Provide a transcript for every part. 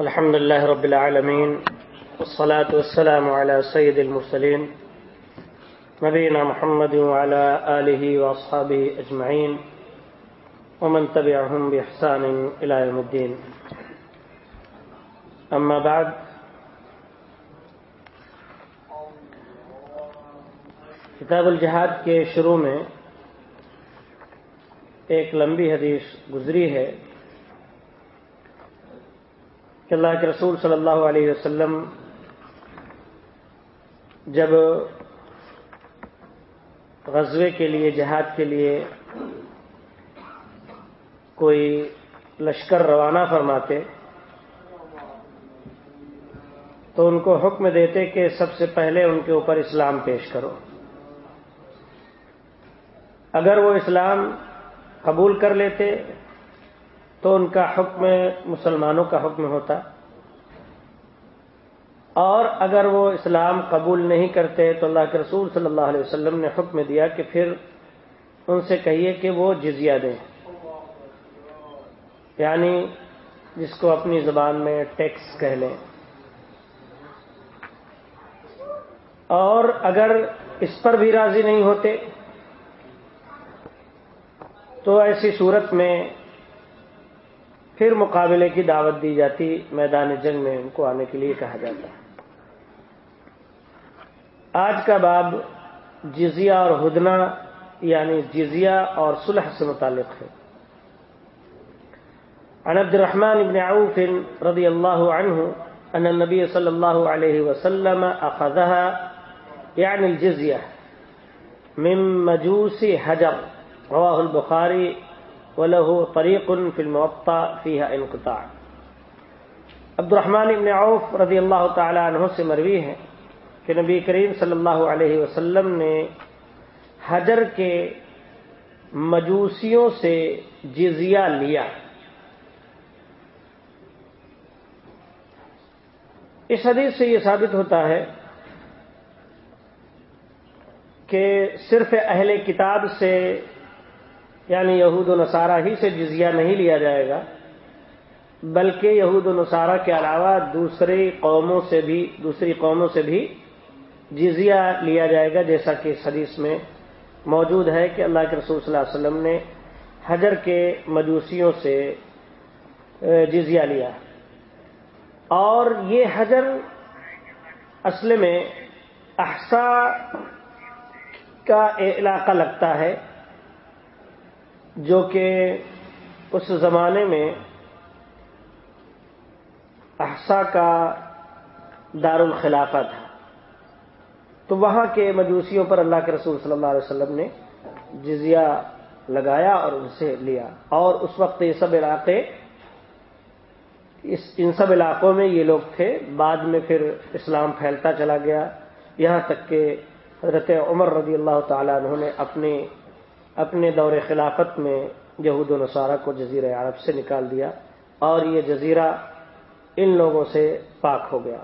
الحمد لله رب العالمين والصلاة والسلام على سيد المرسلين نبينا محمد وعلى آله وأصحابه أجمعين ومن تبعهم بإحسان إلى يوم الدين. أما بعد، کتاب الجہاد کے شروع میں ایک لمبی حدیث گزری ہے کہ اللہ کے رسول صلی اللہ علیہ وسلم جب غزوے کے لیے، جہاد کے لیے کوئی لشکر روانہ فرماتے، تو ان کو حکم دیتے کہ سب سے پہلے ان کے اوپر اسلام پیش کرو۔ اگر وہ اسلام قبول کر لیتے تو ان کا حکم مسلمانوں کا حکم ہوتا۔ اور اگر وہ اسلام قبول نہیں کرتے تو اللہ کے رسول صلی اللہ علیہ وسلم نے حکم دیا کہ پھر ان سے کہیے کہ وہ جزیہ دیں۔ یعنی جس کو اپنی زبان میں ٹیکس کہہ لیں۔ اور اگر اس پر بھی راضی نہیں ہوتے تو ایسی صورت میں پھر مقابلے کی دعوت دی جاتی، میدان جنگ میں ان کو آنے کے لیے کہا جاتا۔ ہے آج کا باب جزیہ اور ہدنا یعنی جزیہ اور صلح سے متعلق ہے۔ عن عبد الرحمن بن عوف رضی اللہ عنہ ان النبی صلی اللہ علیہ وسلم اخذها یعنی يعني الجزية من مجوس حجر، رواه البخاري وله طريق في الموطا فيها انقطاع۔ عبد الرحمن ابن عوف رضی اللہ تعالی عنہ سے مروی ہے کہ نبی کریم صلی اللہ علیہ وسلم نے حجر کے مجوسیوں سے جزیہ لیا۔ اس حدیث سے یہ ثابت ہوتا ہے کہ صرف اہل کتاب سے یعنی یہود و نصارہ ہی سے جزیہ نہیں لیا جائے گا، بلکہ یہود و نصارہ کے علاوہ دوسری قوموں سے بھی، دوسری قوموں سے بھی جزیہ لیا جائے گا، جیسا کہ اس حدیث میں موجود ہے کہ اللہ کے رسول صلی اللہ علیہ وسلم نے حجر کے مجوسیوں سے جزیہ لیا۔ اور یہ حجر اصل میں احسا کا علاقہ لگتا ہے۔ جو کہ اس زمانے میں احسا کا دار الخلافہ تھا۔ تو وہاں کے مجوسیوں پر اللہ کے رسول صلی اللہ علیہ وسلم نے جزیہ لگایا اور ان سے لیا۔ اور اس وقت یہ سب علاقے، اس، ان سب علاقوں میں یہ لوگ تھے۔ بعد میں پھر اسلام پھیلتا چلا گیا۔ یہاں تک کہ حضرت عمر رضی اللہ تعالیٰ انہوں نے اپنے اپنے دور خلافت میں یہود و نصارہ کو جزیرہ عرب سے نکال دیا اور یہ جزیرہ ان لوگوں سے پاک ہو گیا۔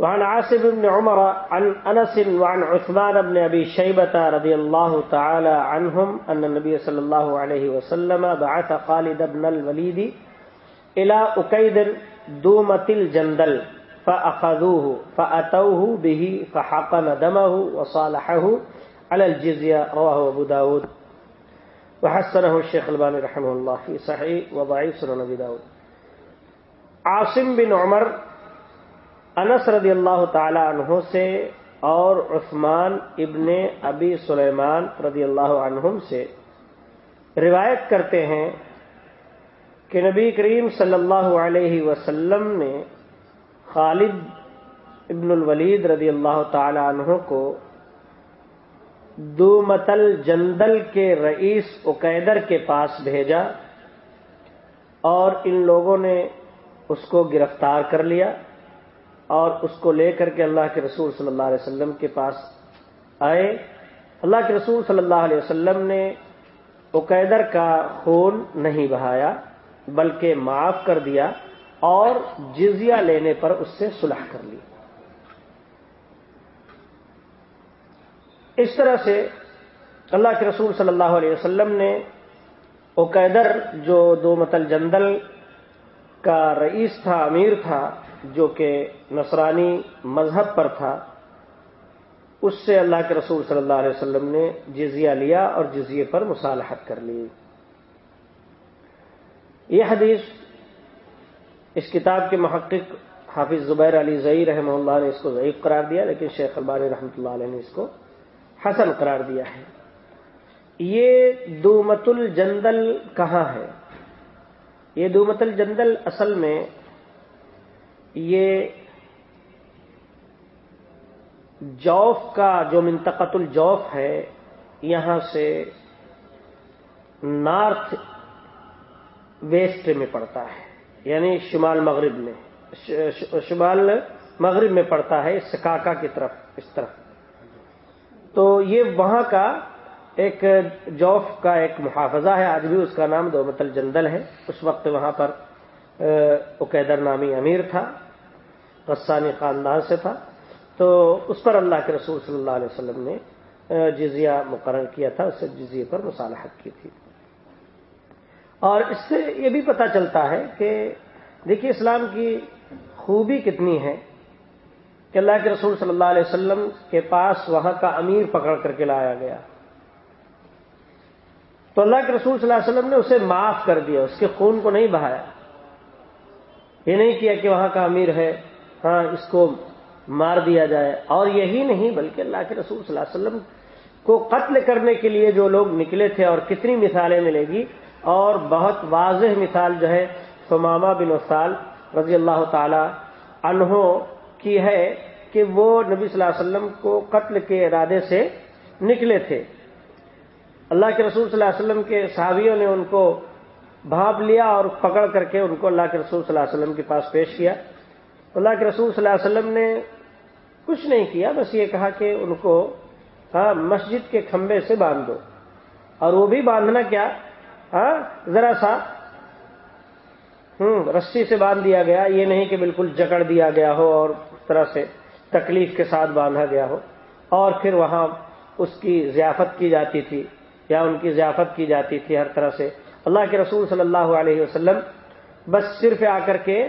وعن عاصم بن عمر عن انس وعن عثمان بن ابي شيبه رضي الله تعالى عنهم ان النبي صلى الله عليه وسلم بعث خالد بن الوليد الى اكيد دومه الجندل۔ فأخذوه، فأتوه به، فحقن دمه وصالحه على الجزية، رواه أبو داود. وحسنه الشيخ الباني رحمه الله في صحيح وضعيف سنن أبي داود. عاصم بن عمر، انس رضی اللہ تعالی عنہ سے اور عثمان ابن ابی سلیمان رضی اللہ عنہم سے روایت کرتے ہیں کہ نبی کریم صلی اللہ علیہ وسلم نے خالد ابن الولید رضی اللہ تعالی عنہ کو دو متل جندل کے رئیس عقیدر کے پاس بھیجا اور ان لوگوں نے اس کو گرفتار کر لیا اور اس کو لے کر کے اللہ کے رسول صلی اللہ علیہ وسلم کے پاس آئے۔ اللہ کے رسول صلی اللہ علیہ وسلم نے عقیدر کا خون نہیں بہایا، بلکہ معاف کر دیا۔ اور جزیہ لینے پر اس سے صلح کر لی۔ اس طرح سے اللہ کے رسول صلی اللہ علیہ وسلم نے اوقیدر جو دو متل جندل کا رئیس تھا، امیر تھا، جو کہ نصرانی مذہب پر تھا، اس سے اللہ کے رسول صلی اللہ علیہ وسلم نے جزیہ لیا اور جزیے پر مصالحت کر لی۔ یہ حدیث اس کتاب کے محقق حافظ زبیر علی زئی رحمہ اللہ نے اس کو ضعیف قرار دیا، لیکن شیخ البانی رحمۃ اللہ علیہ نے اس کو حسن قرار دیا ہے۔ یہ دومت الجندل کہاں ہے؟ یہ دومت الجندل اصل میں یہ جوف کا جو منتقط الجوف ہے، یہاں سے نارتھ ویسٹ میں پڑتا ہے۔ یعنی شمال مغرب میں شمال مغرب میں پڑتا ہے سکاکا کی طرف، اس طرف۔ تو یہ وہاں کا ایک جوف کا ایک محافظہ ہے، آج بھی اس کا نام دومتل جندل ہے۔ اس وقت وہاں پر عقیدر نامی امیر تھا، غسانی خاندان سے تھا۔ تو اس پر اللہ کے رسول صلی اللہ علیہ وسلم نے جزیہ مقرر کیا تھا، اس سے جزیے پر مصالحت کی تھی۔ اور اس سے یہ بھی پتہ چلتا ہے کہ دیکھیے اسلام کی خوبی کتنی ہے کہ اللہ کے رسول صلی اللہ علیہ وسلم کے پاس وہاں کا امیر پکڑ کر کے لایا گیا۔ تو اللہ کے رسول صلی اللہ علیہ وسلم نے اسے معاف کر دیا، اس کے خون کو نہیں بہایا۔ یہ نہیں کیا کہ وہاں کا امیر ہے ہاں اس کو مار دیا جائے۔ اور یہی نہیں، بلکہ اللہ کے رسول صلی اللہ علیہ وسلم کو قتل کرنے کے لیے جو لوگ نکلے تھے اور کتنی مثالیں ملے گی اور بہت واضح مثال جو ہے سماما بن وسال رضی اللہ تعالی انہوں کی ہے کہ وہ نبی صلی اللہ علیہ وسلم کو قتل کے ارادے سے نکلے تھے۔ اللہ کے رسول صلی اللہ علیہ وسلم کے صحابیوں نے ان کو بھاپ لیا اور پکڑ کر کے ان کو اللہ کے رسول صلی اللہ علیہ وسلم کے پاس پیش کیا۔ اللہ کے رسول صلی اللہ علیہ وسلم نے کچھ نہیں کیا، بس یہ کہا کہ ان کو ہاں مسجد کے کھمبے سے باندھ دو اور وہ بھی باندھنا کیا ہاں ذرا سا۔ ہوں، رسی سے باندھ دیا گیا، یہ نہیں کہ بالکل جکڑ دیا گیا ہو اور اس طرح سے تکلیف کے ساتھ باندھا گیا ہو۔ اور پھر وہاں اس کی ضیافت کی جاتی تھی، یا ان کی ضیافت کی جاتی تھی ہر طرح سے۔ اللہ کے رسول صلی اللہ علیہ وسلم بس صرف آ کر کے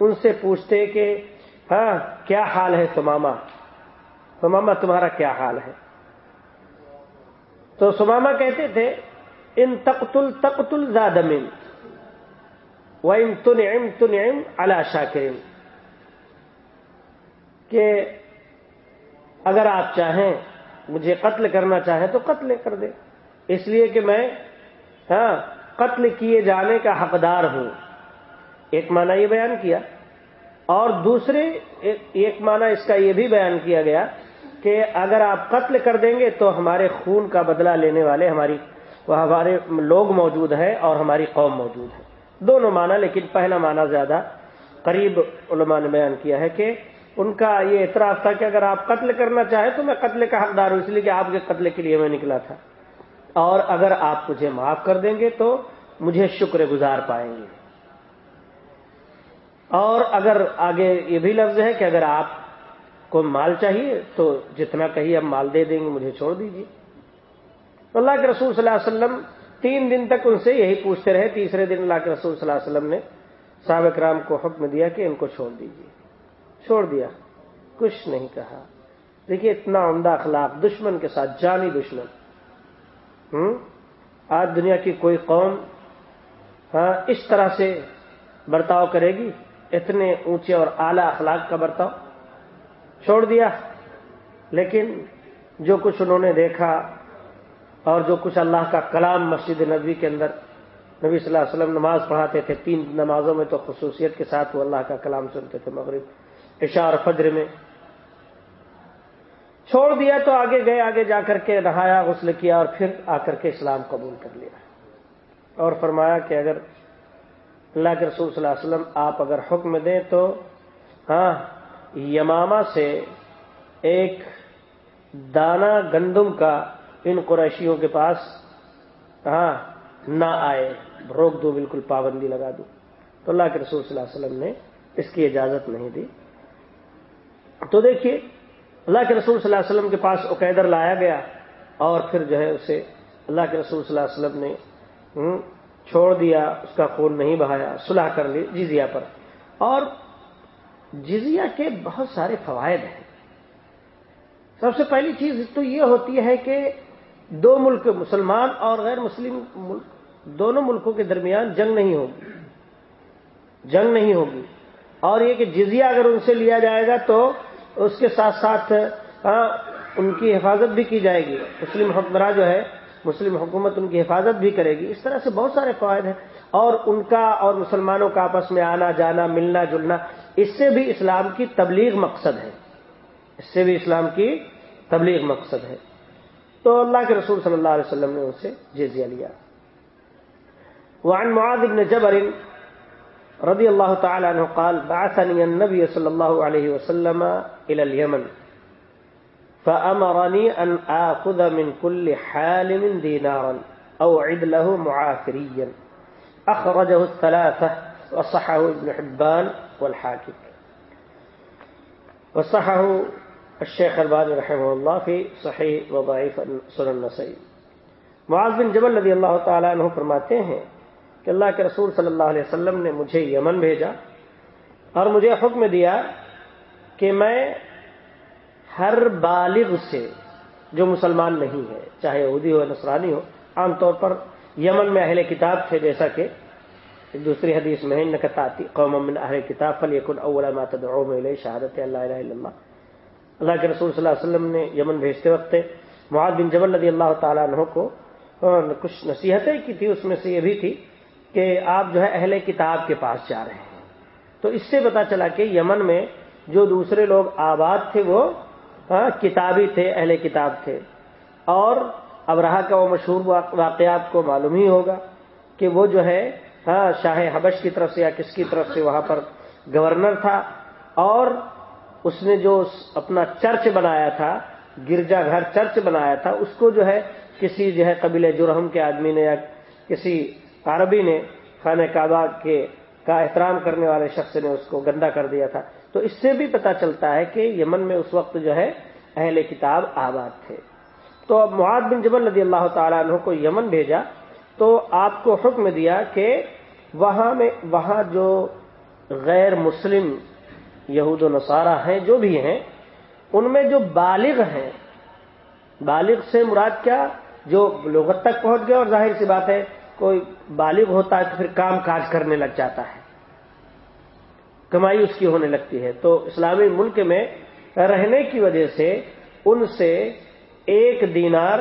ان سے پوچھتے کہ ہاں کیا حال ہے سماما سماما تمہارا کیا حال ہے؟ تو سماما کہتے تھے ان تقتل تقتل زادمن و ان تنعم تنعم اللہ شاکرین کہ اگر آپ چاہیں مجھے قتل کرنا چاہیں تو قتل کر دیں. اس لیے کہ میں ہاں قتل کیے جانے کا حقدار ہوں. ایک معنی یہ بیان کیا. اور دوسرے، ایک معنی اس کا یہ بھی بیان کیا گیا کہ اگر آپ قتل کر دیں گے تو ہمارے خون کا بدلہ لینے والے، ہماری وہ ہمارے لوگ موجود ہیں اور ہماری قوم موجود ہے دونوں معنی، لیکن پہلا معنی زیادہ قریب علماء نے بیان کیا ہے کہ ان کا یہ اعتراف تھا کہ اگر آپ قتل کرنا چاہیں تو میں قتل کا حقدار ہوں، اس لیے کہ آپ کے قتل کے لیے میں نکلا تھا۔ اور اگر آپ مجھے معاف کر دیں گے تو مجھے شکر گزار پائیں گے۔ اور اگر آگے یہ بھی لفظ ہے کہ اگر آپ کو مال چاہیے تو جتنا کہیے ہم مال دے دیں گے، مجھے چھوڑ دیجیے۔ اللہ کے رسول صلی اللہ علیہ وسلم تین دن تک ان سے یہی پوچھتے رہے، تیسرے دن اللہ کے رسول صلی اللہ علیہ وسلم نے صاحب کرام کو حکم دیا کہ ان کو چھوڑ دیجیے چھوڑ دیا۔ کچھ نہیں کہا۔ دیکھیے، اتنا عمدہ اخلاق، دشمن کے ساتھ، جانی دشمن۔ آج دنیا کی کوئی قوم ہاں اس طرح سے برتاؤ کرے گی؟ اتنے اونچے اور اعلی اخلاق کا برتاؤ۔ چھوڑ دیا۔ لیکن جو کچھ انہوں نے دیکھا اور جو کچھ اللہ کا کلام مسجد نبی کے اندر نبی صلی اللہ علیہ وسلم نماز پڑھاتے تھے، تین نمازوں میں تو خصوصیت کے ساتھ وہ اللہ کا کلام سنتے تھے مغرب عشاء اور فجر میں۔ چھوڑ دیا تو آگے گئے، آگے جا کر کے نہایا، غسل کیا اور پھر آ کر کے اسلام قبول کر لیا۔ اور فرمایا کہ اگر اللہ کے رسول صلی اللہ علیہ وسلم آپ اگر حکم دیں تو ہاں یماما سے ایک دانا گندم کا ان قریشیوں کے پاس ہاں نہ آئے، روک دو، بالکل پابندی لگا دو۔ تو اللہ کے رسول صلی اللہ علیہ وسلم نے اس کی اجازت نہیں دی۔ تو دیکھیے، اللہ کے رسول صلی اللہ علیہ وسلم کے پاس عقیدر لایا گیا اور پھر جو ہے اسے اللہ کے رسول صلی اللہ علیہ وسلم نے چھوڑ دیا، اس کا خون نہیں بہایا، صلح کر لی جزیہ پر۔ اور جزیہ کے بہت سارے فوائد ہیں۔ سب سے پہلی چیز تو یہ ہوتی ہے کہ دو ملک مسلمان اور غیر مسلم ملک، دونوں ملکوں کے درمیان جنگ نہیں ہوگی۔ جنگ نہیں ہوگی۔ اور یہ کہ جزیہ اگر ان سے لیا جائے گا تو اس کے ساتھ ساتھ ہاں، ان کی حفاظت بھی کی جائے گی۔ مسلم حکمراں جو ہے، مسلم حکومت ان کی حفاظت بھی کرے گی۔ اس طرح سے بہت سارے فوائد ہیں۔ اور ان کا اور مسلمانوں کا آپس میں آنا، جانا، ملنا، جلنا، اس سے بھی اسلام کی تبلیغ مقصد ہے۔ اس سے بھی اسلام کی تبلیغ مقصد ہے۔ تو اللہ کے رسول صلی اللہ علیہ وسلم نے ان سے جزیہ لیا۔ وعن معاذ بن جبر رضی اللہ تعالی عنہ قال، بعثني النبي صلی اللہ علیہ وسلم الى اليمن، فأمرني أن آخذ من كل حالم دينارا أو عد له معافريا. أخرجه الثلاثة وصحه ابن حبان والحاكم. وصحه الشيخ الباني رحمه الله في صحيح وضعيف سنن النسائي. معاذ بن جبل رضی اللہ تعالی عنہ فرماتے ہیں کہ اللہ کے رسول صلی اللہ علیہ وسلم نے مجھے یمن بھیجا اور مجھے حکم دیا کہ میں ہر بالغ سے جو مسلمان نہیں ہے، چاہے یہودی ہو نصرانی ہو، عام طور پر یمن میں اہل کتاب تھے، جیسا کہ دوسری حدیث میں نقطاتی قوم من اہل کتاب فل یقن اول میں شہادت اللہ الہ الا اللہ۔ اللہ کے رسول صلی اللہ علیہ وسلم نے یمن بھیجتے وقت معاذ بن جبل رضی اللہ تعالیٰ عنہ کو کچھ نصیحتیں کی تھی، اس میں سے یہ بھی تھی کہ آپ جو ہے اہل کتاب کے پاس جا رہے ہیں۔ تو اس سے پتا چلا کہ یمن میں جو دوسرے لوگ آباد تھے وہ کتابی تھے، اہل کتاب تھے۔ اور اب رہا کا وہ مشہور واقعات کو معلوم ہی ہوگا کہ وہ جو ہے شاہ حبش کی طرف سے یا کس کی طرف سے وہاں پر گورنر تھا۔ اور اس نے جو اپنا چرچ بنایا تھا، گرجا گھر چرچ بنایا تھا، اس کو جو ہے کسی جو ہے قبیل جرہم کے آدمی نے یا کسی عربی نے خانہ کعبہ کے کا احترام کرنے والے شخص نے اس کو گندا کر دیا تھا۔ تو اس سے بھی پتا چلتا ہے کہ یمن میں اس وقت جو ہے اہل کتاب آباد تھے۔ تو اب معاد بن جبل رضی اللہ تعالیٰ عنہ کو یمن بھیجا، تو آپ کو حکم دیا کہ وہاں میں، وہاں جو غیر مسلم یہود و نصارہ ہیں، جو بھی ہیں، ان میں جو بالغ ہیں، بالغ سے مراد کیا؟ جو لغت تک پہنچ گئے اور ظاہر سی بات ہے، کوئی بالغ ہوتا ہے تو پھر کام کاج کرنے لگ جاتا ہے۔ کمائی اس کی ہونے لگتی ہے۔ تو اسلامی ملک میں رہنے کی وجہ سے ان سے ایک دینار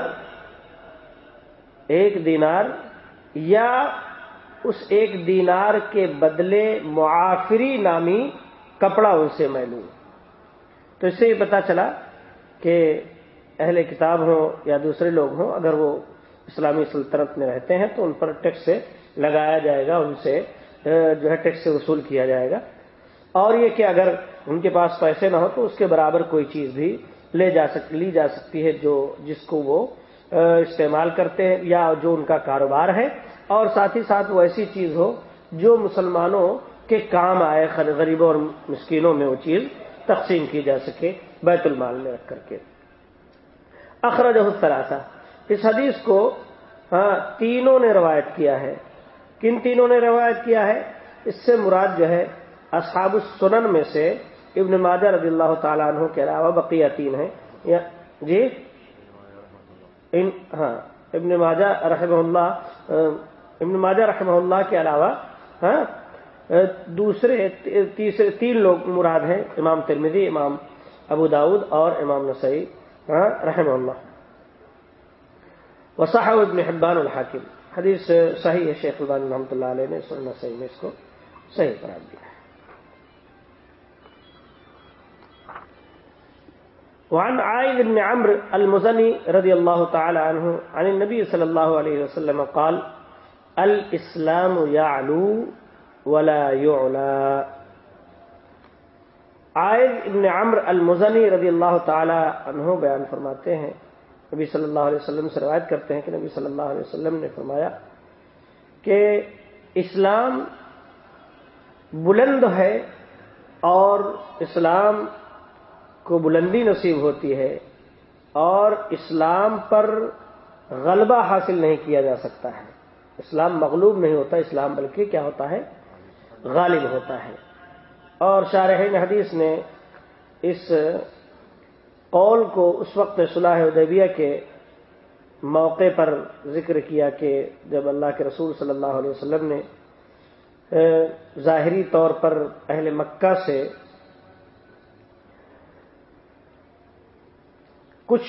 ایک دینار یا اس ایک دینار کے بدلے معافری نامی کپڑا ان سے میں لوں تو اس سے یہ پتا چلا کہ اہل کتاب ہوں یا دوسرے لوگ ہوں، اگر وہ اسلامی سلطنت میں رہتے ہیں تو ان پر ٹیکس لگایا جائے گا، ان سے جو ہے ٹیکس وصول کیا جائے گا۔ اور یہ کہ اگر ان کے پاس پیسے نہ ہو تو اس کے برابر کوئی چیز بھی لے جا سک، لی جا سکتی ہے جو، جس کو وہ استعمال کرتے ہیں یا جو ان کا کاروبار ہے۔ اور ساتھ ہی ساتھ وہ ایسی چیز ہو جو مسلمانوں کے کام آئے غریبوں اور مسکینوں میں وہ چیز تقسیم کی جا سکے، بیت المال میں رکھ کر کے۔ اخراج تراسا اس حدیث کو ہاں تینوں نے روایت کیا ہے۔ کن تینوں نے روایت کیا ہے؟ اس سے مراد جو ہے، اصحاب السنن میں سے ابن ماجہ رضی اللہ تعالیٰ عنہ کے علاوہ بقیہ تین ہیں۔ جی؟ ان ہاں ابن ماجہ رحمہ اللہ، ابن ماجہ رحمہ اللہ کے علاوہ ہاں دوسرے، تیسرے تین لوگ مراد ہیں، امام ترمیدی امام ابو داود اور امام نسائی ہاں رحمہ اللہ۔ وصاحب ابن حبان الحاکم۔ حدیث صحیح ہے، شیخ البان رحمۃ اللہ علیہ نے سننا صحیح میں اس کو صحیح قرار دیا وعن عائد بن عمرو المزني رضي الله تعالى عنه عن النبي صلى الله عليه وسلم قال، الاسلام يعلو ولا يعلى. عائد ابن عمر المزنی رضی اللہ تعالی عنہ بیان فرماتے ہیں۔ نبی صلی اللہ علیہ وسلم سے روایت کرتے ہیں کہ نبی صلی اللہ علیہ وسلم نے فرمایا کہ اسلام بلند ہے اور اسلام کو بلندی نصیب ہوتی ہے اور اسلام پر غلبہ حاصل نہیں کیا جا سکتا ہے۔ اسلام مغلوب نہیں ہوتا، اسلام بلکہ کیا ہوتا ہے؟ غالب ہوتا ہے۔ اور شارحین حدیث نے اس قول کو اس وقت صلاح ادیبیہ کے موقع پر ذکر کیا کہ جب اللہ کے رسول صلی اللہ علیہ وسلم نے ظاہری طور پر اہل مکہ سے کچھ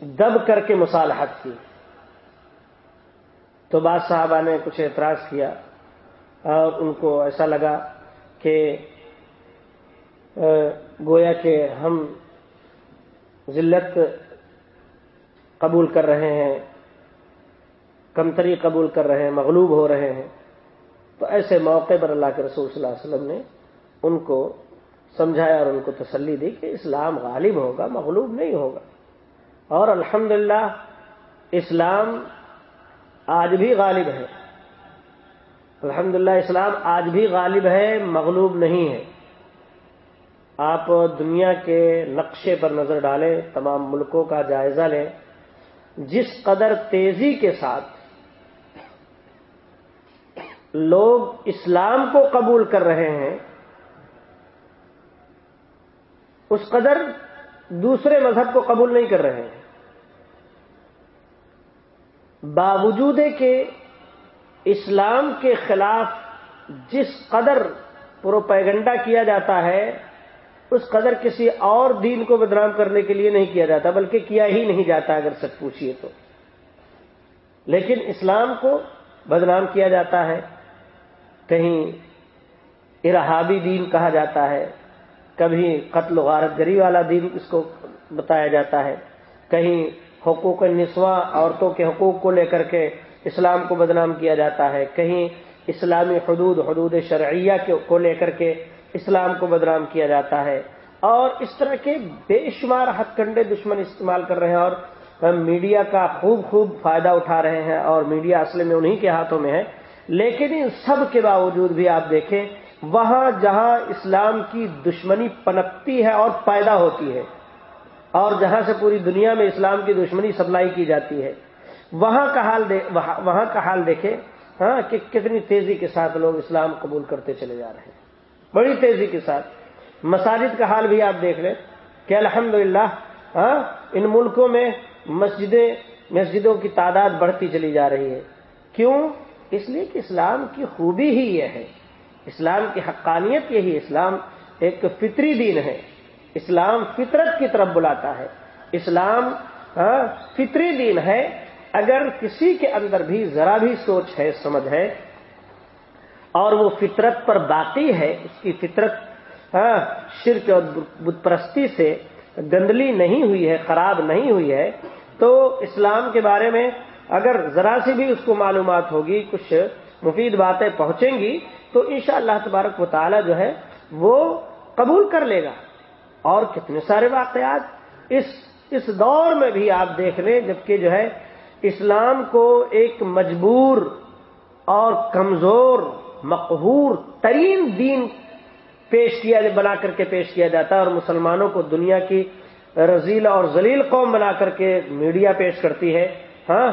دب کر کے مصالحت کی۔ تو بعض صاحبہ نے کچھ اعتراض کیا۔ اور ان کو ایسا لگا کہ گویا کہ ہم ذلت قبول کر رہے ہیں، کمتری قبول کر رہے ہیں، مغلوب ہو رہے ہیں۔ تو ایسے موقع پر اللہ کے رسول صلی اللہ علیہ وسلم نے ان کو سمجھایا اور ان کو تسلی دی کہ اسلام غالب ہوگا، مغلوب نہیں ہوگا۔ اور الحمدللہ، اسلام آج بھی غالب ہے۔ الحمدللہ اسلام آج بھی غالب ہے، مغلوب نہیں ہے۔ آپ دنیا کے نقشے پر نظر ڈالیں، تمام ملکوں کا جائزہ لیں۔ جس قدر تیزی کے ساتھ لوگ اسلام کو قبول کر رہے ہیں، اس قدر دوسرے مذہب کو قبول نہیں کر رہے ہیں۔ باوجود کہ اسلام کے خلاف جس قدر پروپیگنڈا کیا جاتا ہے، اس قدر کسی اور دین کو بدنام کرنے کے لیے نہیں کیا جاتا، بلکہ کیا ہی نہیں جاتا اگر سچ پوچھیے تو۔ لیکن اسلام کو بدنام کیا جاتا ہے، کہیں ارحابی دین کہا جاتا ہے، کبھی قتل و غارت گری والا دین اس کو بتایا جاتا ہے، کہیں حقوق نسواں عورتوں کے حقوق کو لے کر کے اسلام کو بدنام کیا جاتا ہے، کہیں اسلامی حدود حدود شرعیہ کو لے کر کے اسلام کو بدنام کیا جاتا ہے۔ اور اس طرح کے بے شمار ہتھ کنڈے دشمن استعمال کر رہے ہیں اور میڈیا کا خوب خوب فائدہ اٹھا رہے ہیں اور میڈیا اصل میں انہی کے ہاتھوں میں ہے۔ لیکن ان سب کے باوجود بھی آپ دیکھیں، وہاں جہاں اسلام کی دشمنی پنپتی ہے اور پیدا ہوتی ہے، اور جہاں سے پوری دنیا میں اسلام کی دشمنی سپلائی کی جاتی ہے۔ وہاں کا حال وہاں کا حال دیکھیں ہاں کہ کتنی تیزی کے ساتھ لوگ اسلام قبول کرتے چلے جا رہے ہیں۔ بڑی تیزی کے ساتھ۔ مساجد کا حال بھی آپ دیکھ لیں کہ الحمدللہ ہاں ان ملکوں میں مسجدیں، مسجدوں کی تعداد بڑھتی چلی جا رہی ہے۔ کیوں؟ اس لیے کہ اسلام کی خوبی ہی یہ ہے۔ اسلام کی حقانیت یہی اسلام ایک فطری دین ہے۔ اسلام فطرت کی طرف بلاتا ہے۔ اسلام ہاں، فطری دین ہے۔ اگر کسی کے اندر بھی ذرا بھی سوچ ہے، سمجھ ہے، اور وہ فطرت پر باقی ہے، اس کی فطرت ہاں، شرک اور بت پرستی سے گندلی نہیں ہوئی ہے، خراب نہیں ہوئی ہے، تو اسلام کے بارے میں اگر ذرا سی بھی اس کو معلومات ہوگی، کچھ مفید باتیں پہنچیں گی، تو انشاء اللہ تبارک و تعالی جو ہے، وہ قبول کر لے گا۔ اور کتنے سارے واقعات، اس اس دور میں بھی آپ دیکھ لیں، جبکہ جو ہے اسلام کو ایک مجبور اور کمزور، مقہور، ترین دین پیش کیا بنا کر کے پیش کیا جاتا ہے اور مسلمانوں کو دنیا کی رزیل اور ذلیل قوم بنا کر کے میڈیا پیش کرتی ہے ہاں؟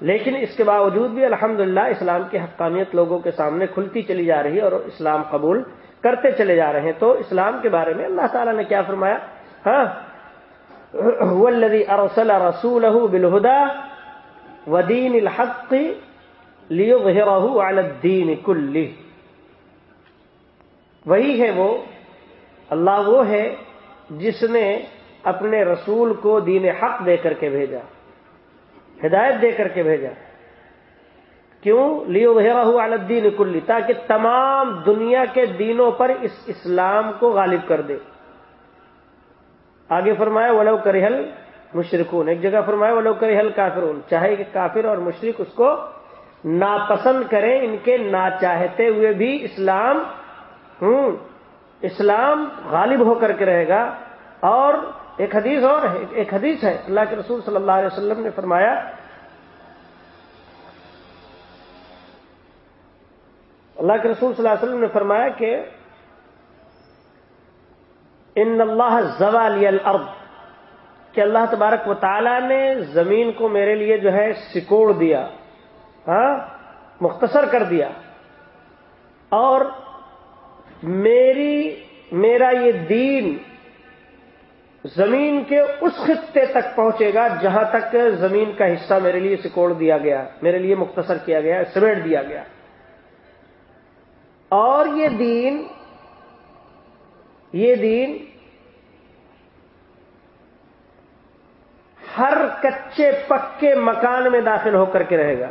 لیکن اس کے باوجود بھی الحمدللہ اسلام کی حقانیت لوگوں کے سامنے کھلتی چلی جا رہی ہے اور اسلام قبول کرتے چلے جا رہے ہیں۔ تو اسلام کے بارے میں اللہ تعالیٰ نے کیا فرمایا؟ ہاں؟ ارسل رسول بالہدا ودین الحق الدین کل وہی ہے وہ، اللہ وہ ہے جس نے اپنے رسول کو دین حق دے کر کے بھیجا، ہدایت دے کر کے بھیجا۔ کیوں؟ لیو بہرا الدین کلی تاکہ تمام دنیا کے دینوں پر اس اسلام کو غالب کر دے۔ آگے فرمایا، ولو کرہل مشرقون ایک جگہ فرمایا ولو کرہل کافرون۔ چاہے کہ کافر اور مشرق اس کو ناپسند کریں، ان کے نہ چاہتے ہوئے بھی اسلام ہوں۔ اسلام غالب ہو کر کے رہے گا۔ اور ایک حدیث اور ہے، ایک حدیث ہے۔ اللہ کے رسول صلی اللہ علیہ وسلم نے فرمایا، اللہ کے رسول صلی اللہ علیہ وسلم نے فرمایا کہ، ان اللہ زوالی الارض کہ اللہ تبارک و تعالی نے زمین کو میرے لیے جو ہے سکوڑ دیا ہاں مختصر کر دیا۔ اور میری، میرا یہ دین زمین کے اس خطے تک پہنچے گا جہاں تک زمین کا حصہ میرے لیے سکوڑ دیا گیا، میرے لیے مختصر کیا گیا، سمیٹ دیا گیا۔ اور یہ دین یہ دین ہر کچے پکے مکان میں داخل ہو کر کے رہے گا۔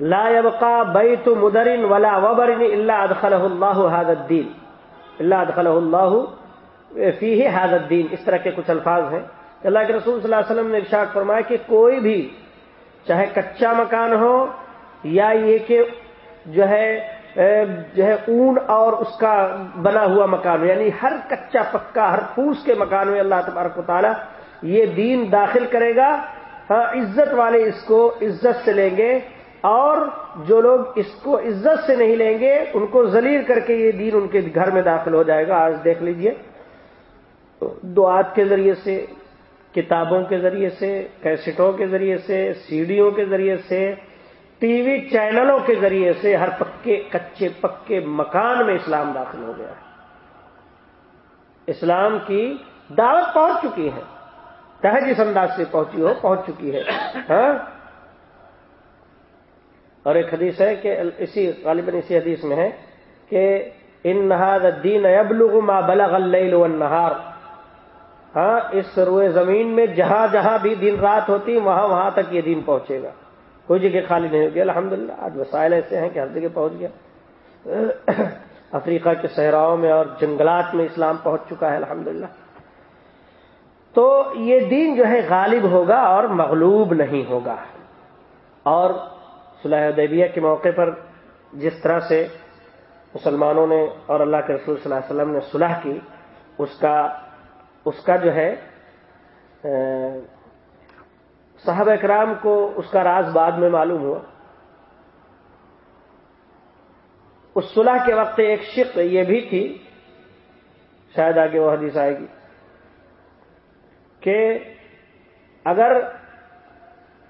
لا يبقى بيت مدر ولا وبر الا ادخله الله هذا الدين۔ الا ادخله الله فيه هذا الدين۔ اس طرح کے کچھ الفاظ ہیں۔ اللہ کے رسول صلی اللہ علیہ وسلم نے ارشاد فرمایا کہ کوئی بھی چاہے کچا مکان ہو یا یہ کہ جو ہے جو ہے، اون اور اس کا بنا ہوا مکان یعنی ہر کچا پکا، ہر پھوس کے مکان میں اللہ تبارک و تعالی یہ دین داخل کرے گا۔ ہاں عزت والے اس کو عزت سے لیں گے اور جو لوگ اس کو عزت سے نہیں لیں گے، ان کو ذلیل کر کے یہ دین ان کے گھر میں داخل ہو جائے گا۔ آج دیکھ لیجیے، دعات کے ذریعے سے، کتابوں کے ذریعے سے، کیسٹوں کے ذریعے سے سیڈیوں کے ذریعے سے ٹی وی چینلوں کے ذریعے سے ہر پکے، کچے، پکے مکان میں اسلام داخل ہو گیا اسلام کی دعوت پہنچ چکی ہے۔ چاہے جس انداز سے پہنچی ہو، پہنچ چکی ہے۔ ہاں؟ اور ایک حدیث ہے کہ اسی غالباً اسی حدیث میں ہے کہ ان نہاد الدین ابلغ ما بلغ اللیل والنہار۔ ہاں اس روئے زمین میں جہاں جہاں بھی دن رات ہوتی، وہاں وہاں تک یہ دین پہنچے گا۔ کوئی جگہ خالی نہیں ہوگی۔ الحمدللہ، آج وسائل ایسے ہیں کہ ہر جگہ پہنچ گیا۔ افریقہ کے صحراؤں میں اور جنگلات میں اسلام پہنچ چکا ہے، الحمدللہ۔ تو یہ دین جو ہے غالب ہوگا اور مغلوب نہیں ہوگا۔ اور صلاح ادیبیہ کے موقع پر جس طرح سے مسلمانوں نے اور اللہ کے رسول صلی اللہ علیہ وسلم نے صلح کی، اس کا اس کا جو ہے صاحب اکرام کو اس کا راز بعد میں معلوم ہوا۔ اس صلح کے وقت ایک شق یہ بھی تھی، شاید آگے وہ حدیث آئے گی، کہ اگر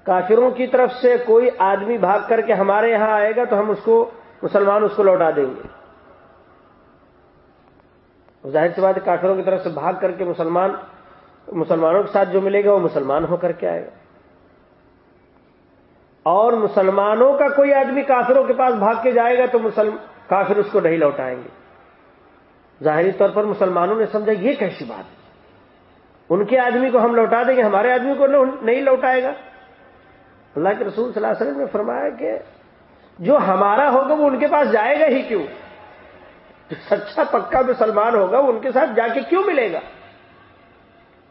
کافروں کی طرف سے کوئی آدمی بھاگ کر کے ہمارے یہاں آئے گا تو ہم اس کو مسلمان اس کو لوٹا دیں گے۔ ظاہر سی بات کافروں کی طرف سے بھاگ کر کے مسلمان، مسلمانوں کے ساتھ جو ملے گا وہ مسلمان ہو کر کے آئے گا۔ اور مسلمانوں کا کوئی آدمی کافروں کے پاس بھاگ کے جائے گا تو مسلم، کافر اس کو نہیں لوٹائیں گے۔ ظاہری طور پر مسلمانوں نے سمجھا یہ کیسی بات ان کے آدمی کو ہم لوٹا دیں گے، ہمارے آدمی کو نہیں لوٹائے گا۔ اللہ کے رسول صلی اللہ علیہ وسلم نے فرمایا کہ جو ہمارا ہوگا وہ ان کے پاس جائے گا ہی کیوں؟ جو سچا پکا مسلمان ہوگا وہ ان کے ساتھ جا کے کیوں ملے گا؟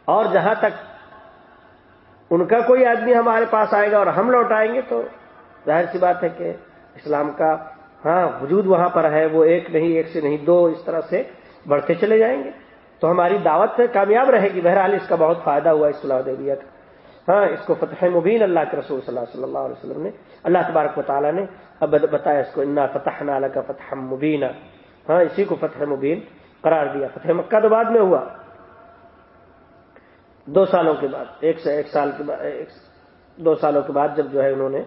اور جہاں تک ان کا کوئی آدمی ہمارے پاس آئے گا اور ہم لوٹ آئیں گے تو ظاہر سی بات ہے کہ اسلام کا ہاں وجود وہاں پر ہے، وہ ایک نہیں، ایک سے نہیں، دو اس طرح سے بڑھتے چلے جائیں گے۔ تو ہماری دعوت کامیاب رہے گی۔ بہرحال اس کا بہت فائدہ ہوا اس صلاح دیویہ کا۔ ہاں اس کو فتح مبین اللہ کے رسول صلی اللہ صلی اللہ علیہ وسلم نے، اللہ تبارک و تعالیٰ نے اب بتایا اس کو، انا فتح نالا کا فتح مبینہ ہاں اسی کو فتح مبین قرار دیا۔ فتح مکہ تو بعد میں ہوا۔ دو سالوں کے بعد، ایک سے ایک سال کے بعد دو سالوں کے بعد جب جو ہے انہوں نے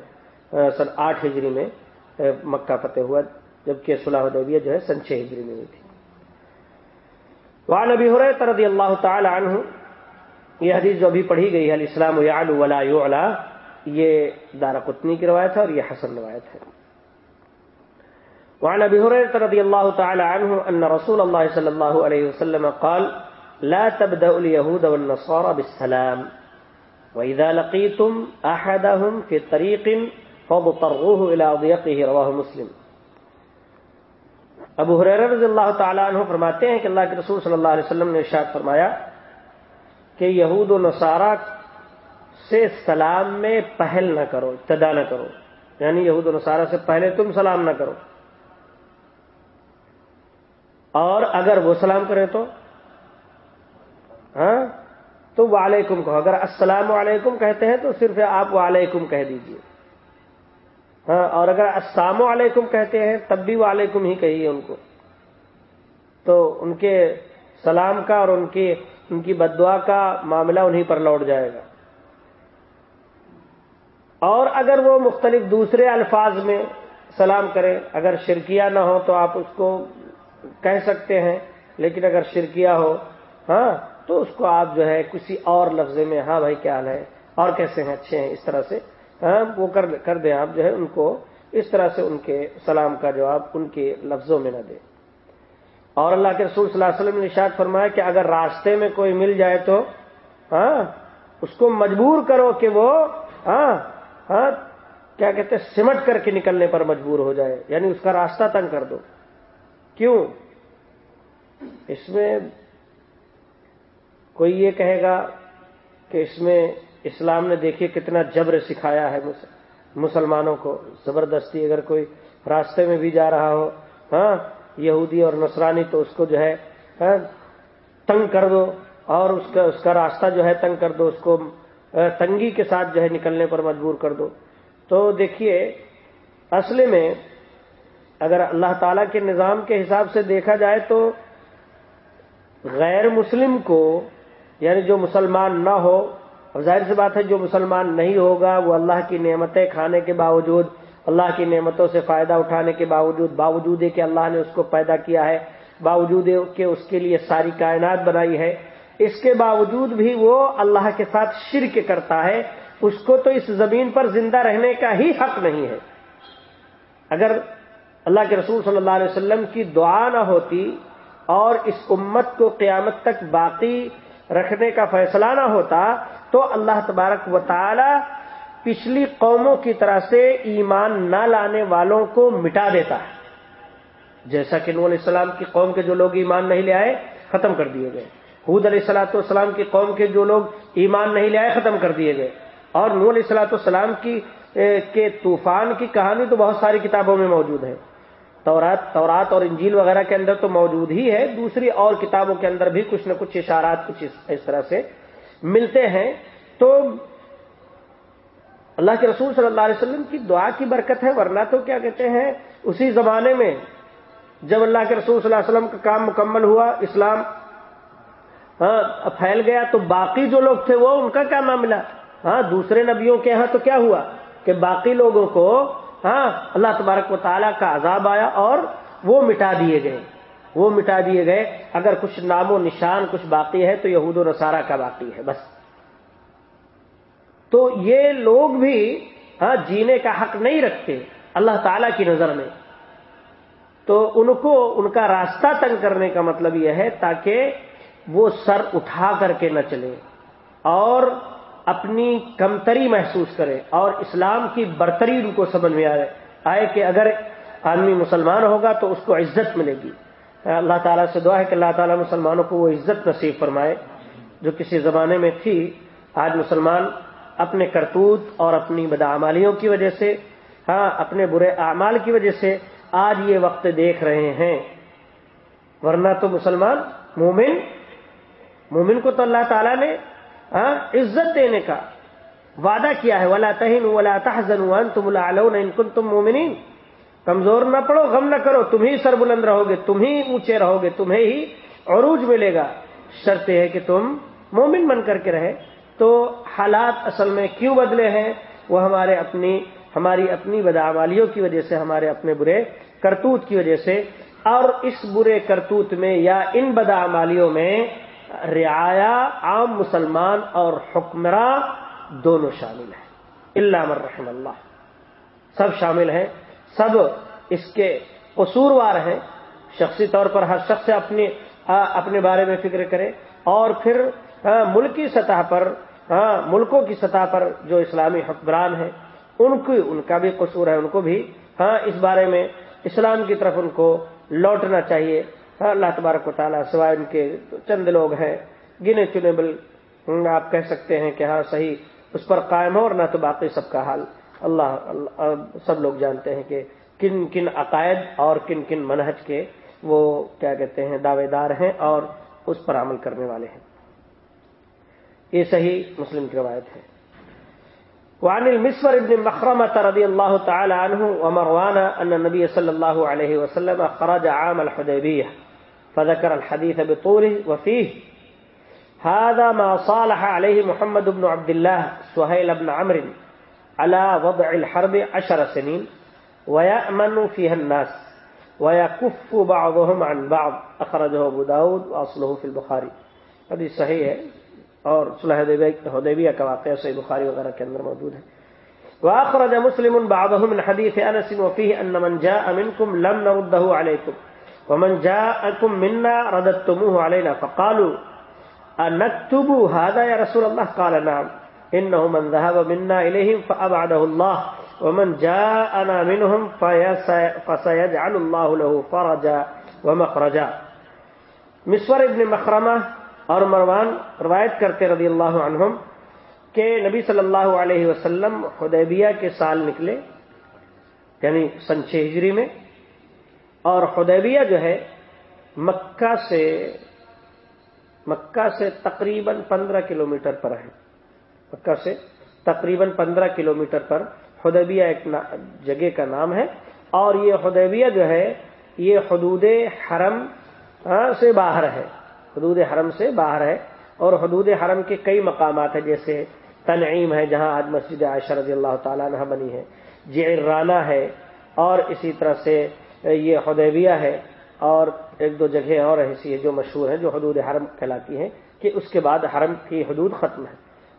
سن آٹھ ہجری میں مکہ فتح ہوا، جبکہ صلاح الدیبیہ جو ہے سن چھ ہجری میں ہوئی تھی۔ وہاں نبی ہو رہے تردی اللہ تعالی عنہ، یہ حدیث جو ابھی پڑھی گئی ہے، الاسلام یعلو ولا یعلا، یہ دارا قطنی کی روایت ہے اور یہ حسن روایت ہے۔ وعن ابي هريره رضي الله تعالى عنه ان رسول الله صلى الله عليه وسلم قال لا تبدا اليهود والنصارى بالسلام. واذا لقيتم احدهم في طريق فاضطروه الى ضيقه، رواه مسلم. ابو حریر رضی اللہ تعالی عنہ فرماتے ہیں کہ اللہ کے رسول صلی اللہ علیہ وسلم نے ارشاد فرمایا کہ یہود و نصارہ سے سلام میں پہل نہ کرو، ابتدا نہ کرو۔ یعنی یہود و نصارہ سے پہلے تم سلام نہ کرو۔ اور اگر وہ سلام کریں تو ہاں؟ تو وعلیکم کہو۔ اگر السلام علیکم کہتے ہیں تو صرف آپ وعلیکم کہہ دیجیے۔ ہاں؟ اور اگر السلام علیکم کہتے ہیں تب بھی وعلیکم ہی کہیے ان کو۔ تو ان کے سلام کا اور ان کی ان کی بدعا کا معاملہ انہیں پر لوٹ جائے گا۔ اور اگر وہ مختلف دوسرے الفاظ میں سلام کریں، اگر شرکیہ نہ ہو تو آپ اس کو کہہ سکتے ہیں، لیکن اگر شرکیہ ہو ہاں؟ تو اس کو آپ جو ہے کسی اور لفظ میں ہاں بھائی کیا حال ہے؟ اور کیسے ہیں؟ اچھے ہیں؟ اس طرح سے ہاں وہ کر دیں آپ جو ہے ان کو، اس طرح سے ان کے سلام کا جواب ان کے لفظوں میں نہ دیں۔ اور اللہ کے رسول صلی اللہ علیہ وسلم نے نشاد فرمایا کہ اگر راستے میں کوئی مل جائے تو ہاں اس کو مجبور کرو کہ وہ ہاں ہاں کیا کہتے ہیں، سمٹ کر کے نکلنے پر مجبور ہو جائے یعنی اس کا راستہ تنگ کر دو۔ کیوں؟ اس میں کوئی یہ کہے گا کہ اس میں اسلام نے دیکھیے کتنا جبر سکھایا ہے مسلمانوں کو۔ زبردستی اگر کوئی راستے میں بھی جا رہا ہو ہاں یہودی اور نصرانی تو اس کو جو ہے ہاں، تنگ کر دو اور اس کا اس کا راستہ جو ہے تنگ کر دو اس کو تنگی کے ساتھ جو ہے نکلنے پر مجبور کر دو۔ تو دیکھیے اصل میں اگر اللہ تعالی کے نظام کے حساب سے دیکھا جائے تو غیر مسلم کو یعنی جو مسلمان نہ ہو اور ظاہر سی بات ہے جو مسلمان نہیں ہوگا، وہ اللہ کی نعمتیں کھانے کے باوجود، اللہ کی نعمتوں سے فائدہ اٹھانے کے باوجود باوجود کہ اللہ نے اس کو پیدا کیا ہے، باوجود کہ اس کے لیے ساری کائنات بنائی ہے، اس کے باوجود بھی وہ اللہ کے ساتھ شرک کرتا ہے، اس کو تو اس زمین پر زندہ رہنے کا ہی حق نہیں ہے۔ اگر اللہ کے رسول صلی اللہ علیہ وسلم کی دعا نہ ہوتی اور اس امت کو قیامت تک باقی رکھنے کا فیصلہ نہ ہوتا تو اللہ تبارک و تعالی پچھلی قوموں کی طرح سے ایمان نہ لانے والوں کو مٹا دیتا ہے۔ جیسا کہ نور علیہ السلام کی قوم کے جو لوگ ایمان نہیں لے آئے، ختم کر دیے گئے۔ حود علیہ السلاۃ والسلام کی قوم کے جو لوگ ایمان نہیں لے آئے، ختم کر دیے گئے۔ اور نور علیہ السلاۃ والسلام کی کے طوفان کی کہانی تو بہت ساری کتابوں میں موجود ہے۔ تورات تورات اور انجیل وغیرہ کے اندر تو موجود ہی ہے۔ دوسری اور کتابوں کے اندر بھی کچھ نہ کچھ اشارات کچھ اس طرح سے ملتے ہیں۔ تو اللہ کے رسول صلی اللہ علیہ وسلم کی دعا کی برکت ہے۔ ورنہ تو کیا کہتے ہیں، اسی زمانے میں جب اللہ کے رسول صلی اللہ علیہ وسلم کا کام مکمل ہوا، اسلام ہاں پھیل گیا تو باقی جو لوگ تھے وہ ان کا کیا معاملہ ہاں دوسرے نبیوں کے ہاں تو کیا ہوا کہ باقی لوگوں کو ہاں اللہ تبارک و تعالیٰ کا عذاب آیا اور وہ مٹا دیے گئے۔ وہ مٹا دیے گئے۔ اگر کچھ نام و نشان کچھ باقی ہے تو یہود و نصارہ کا باقی ہے، بس۔ تو یہ لوگ بھی ہاں جینے کا حق نہیں رکھتے اللہ تعالی کی نظر میں۔ تو ان کو، ان کا راستہ تنگ کرنے کا مطلب یہ ہے تاکہ وہ سر اٹھا کر کے نہ چلے۔ اور اپنی کمتری محسوس کرے اور اسلام کی برتری ان کو سمجھ میں آئے آئے کہ اگر آدمی مسلمان ہوگا تو اس کو عزت ملے گی۔ اللہ تعالیٰ سے دعا ہے کہ اللہ تعالیٰ مسلمانوں کو وہ عزت نصیب فرمائے، جو کسی زمانے میں تھی، آج مسلمان اپنے کرتوت اور اپنی بدعمالیوں کی وجہ سے ہاں اپنے برے اعمال کی وجہ سے آج یہ وقت دیکھ رہے ہیں۔ ورنہ تو مسلمان مومن مومن کو تو اللہ تعالیٰ نے ہاں؟ عزت دینے کا وعدہ کیا ہے۔ ولا تہین ولا تحزن تم ان کن تم مومنین کمزور نہ پڑو، غم نہ کرو، تم ہی سر بلند رہو گے، تم ہی اونچے رہو گے، تمہیں ہی عروج ملے گا۔ شرط ہے کہ تم مومن بن کر کے رہے۔ تو حالات اصل میں کیوں بدلے ہیں؟ وہ ہمارے اپنی، ہماری اپنی بدعمالیوں کی وجہ سے، ہمارے اپنے برے کرتوت کی وجہ سے۔ اور اس برے کرتوت میں یا ان بدعمالیوں میں رعایا عام مسلمان اور حکمراں دونوں شامل ہیں۔ اللہ مرحم اللہ۔ سب شامل ہیں۔ سب اس کے قصوروار ہیں۔ شخصی طور پر ہر شخص اپنی اپنے بارے میں فکر کرے۔ اور پھر ملکی سطح پر ہاں ملکوں کی سطح پر جو اسلامی حکمران ہیں، ان کو ان کا بھی قصور ہے۔ ان کو بھی ہاں اس بارے میں اسلام کی طرف ان کو لوٹنا چاہیے۔ اللہ تبارک و تعالیٰ سوائے ان کے چند لوگ ہیں، گنے چنے بل آپ کہہ سکتے ہیں کہ ہاں صحیح، اس پر قائم ہو اور نہ تو باقی سب کا حال۔ اللہ سب لوگ جانتے ہیں کہ کن کن عقائد اور کن کن منہج کے وہ کیا کہتے ہیں، دعوے دار ہیں اور اس پر عمل کرنے والے ہیں۔ یہ صحیح مسلم کی روایت ہے۔ وعن المسور ابن مخرمة رضي الله تعالى عنه ومروان أن النبي صلى الله عليه وسلم خرج عام الحديبية فذكر الحديث بطوله وفيه. هذا ما صالح عليه محمد بن عبد الله سهيل بن عمرو على وضع الحرب عشر سنين ويأمن فيها الناس ويكف بعضهم عن بعض. أخرجه أبو داود وأصله في البخاري. هذه صحيح اور صلح حدیبیہ کا واقعہ صحیح بخاری وغیرہ کے اندر موجود ہے. واخرج مسلم بعضه من حديث انس وفيه ان من جاء منكم لم نرده عليكم. ومن جاءكم منا رددتموه علينا فقالوا انكتب هذا يا رسول الله؟ قال نعم. انه من ذهب منا اليهم فابعده الله. ومن جاءنا منهم فسيجعل الله له فرجا ومخرجا. مسور ابن مخرمہ اور مروان روایت کرتے رضی اللہ عنہم کہ نبی صلی اللہ علیہ وسلم خدیبیہ کے سال نکلے یعنی سن چھ ہجری میں اور خدیبیہ جو ہے، مکہ سے مکہ سے تقریباً پندرہ کلومیٹر پر ہے۔ مکہ سے تقریباً پندرہ کلومیٹر پر خدیبیہ ایک جگہ کا نام ہے۔ اور یہ خدیبیہ جو ہے، یہ حدود حرم سے باہر ہے۔ حدود حرم سے باہر ہے۔ اور حدود حرم کے کئی مقامات ہیں، جیسے تنعیم ہے، جہاں آج مسجد عائشہ رضی اللہ تعالیٰ عنہ بنی ہے۔ جعرانہ ہے۔ اور اسی طرح سے یہ حدیبیہ ہے اور ایک دو جگہیں اور ایسی ہے جو مشہور ہیں جو حدود حرم کہلاتی ہیں کہ اس کے بعد حرم کی حدود ختم ہے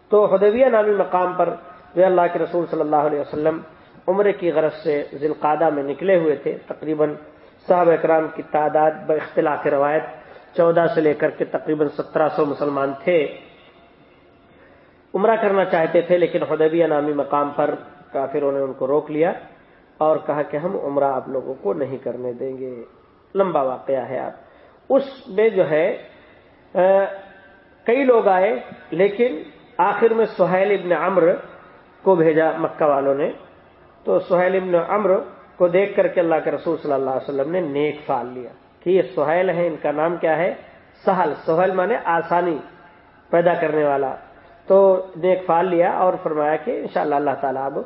تو حدیبیہ نامی مقام پر جو اللہ کے رسول صلی اللہ علیہ وسلم عمر کی غرض سے ذلقادہ میں نکلے ہوئے تھے، تقریباً صاحب اکرام کی تعداد ب اختلاف روایت چودہ سے لے کر کے تقریباً سترہ سو مسلمان تھے۔ عمرہ کرنا چاہتے تھے لیکن حدیبیہ نامی مقام پر کافروں نے ان کو روک لیا۔ اور کہا کہ ہم عمرہ آپ لوگوں کو نہیں کرنے دیں گے۔ لمبا واقعہ ہے آپ۔ اس میں جو ہے کئی لوگ آئے، لیکن آخر میں سہیل ابن امر کو بھیجا مکہ والوں نے۔ تو سہیل ابن امر کو دیکھ کر کے اللہ کے رسول صلی اللہ علیہ وسلم نے نیک فال لیا کہ یہ سہیل ہے ان کا نام کیا ہے؟ سہل۔ سہیل مانے آسانی پیدا کرنے والا۔ تو نیک فال لیا اور فرمایا کہ انشاءاللہ اللہ تعالیٰ اب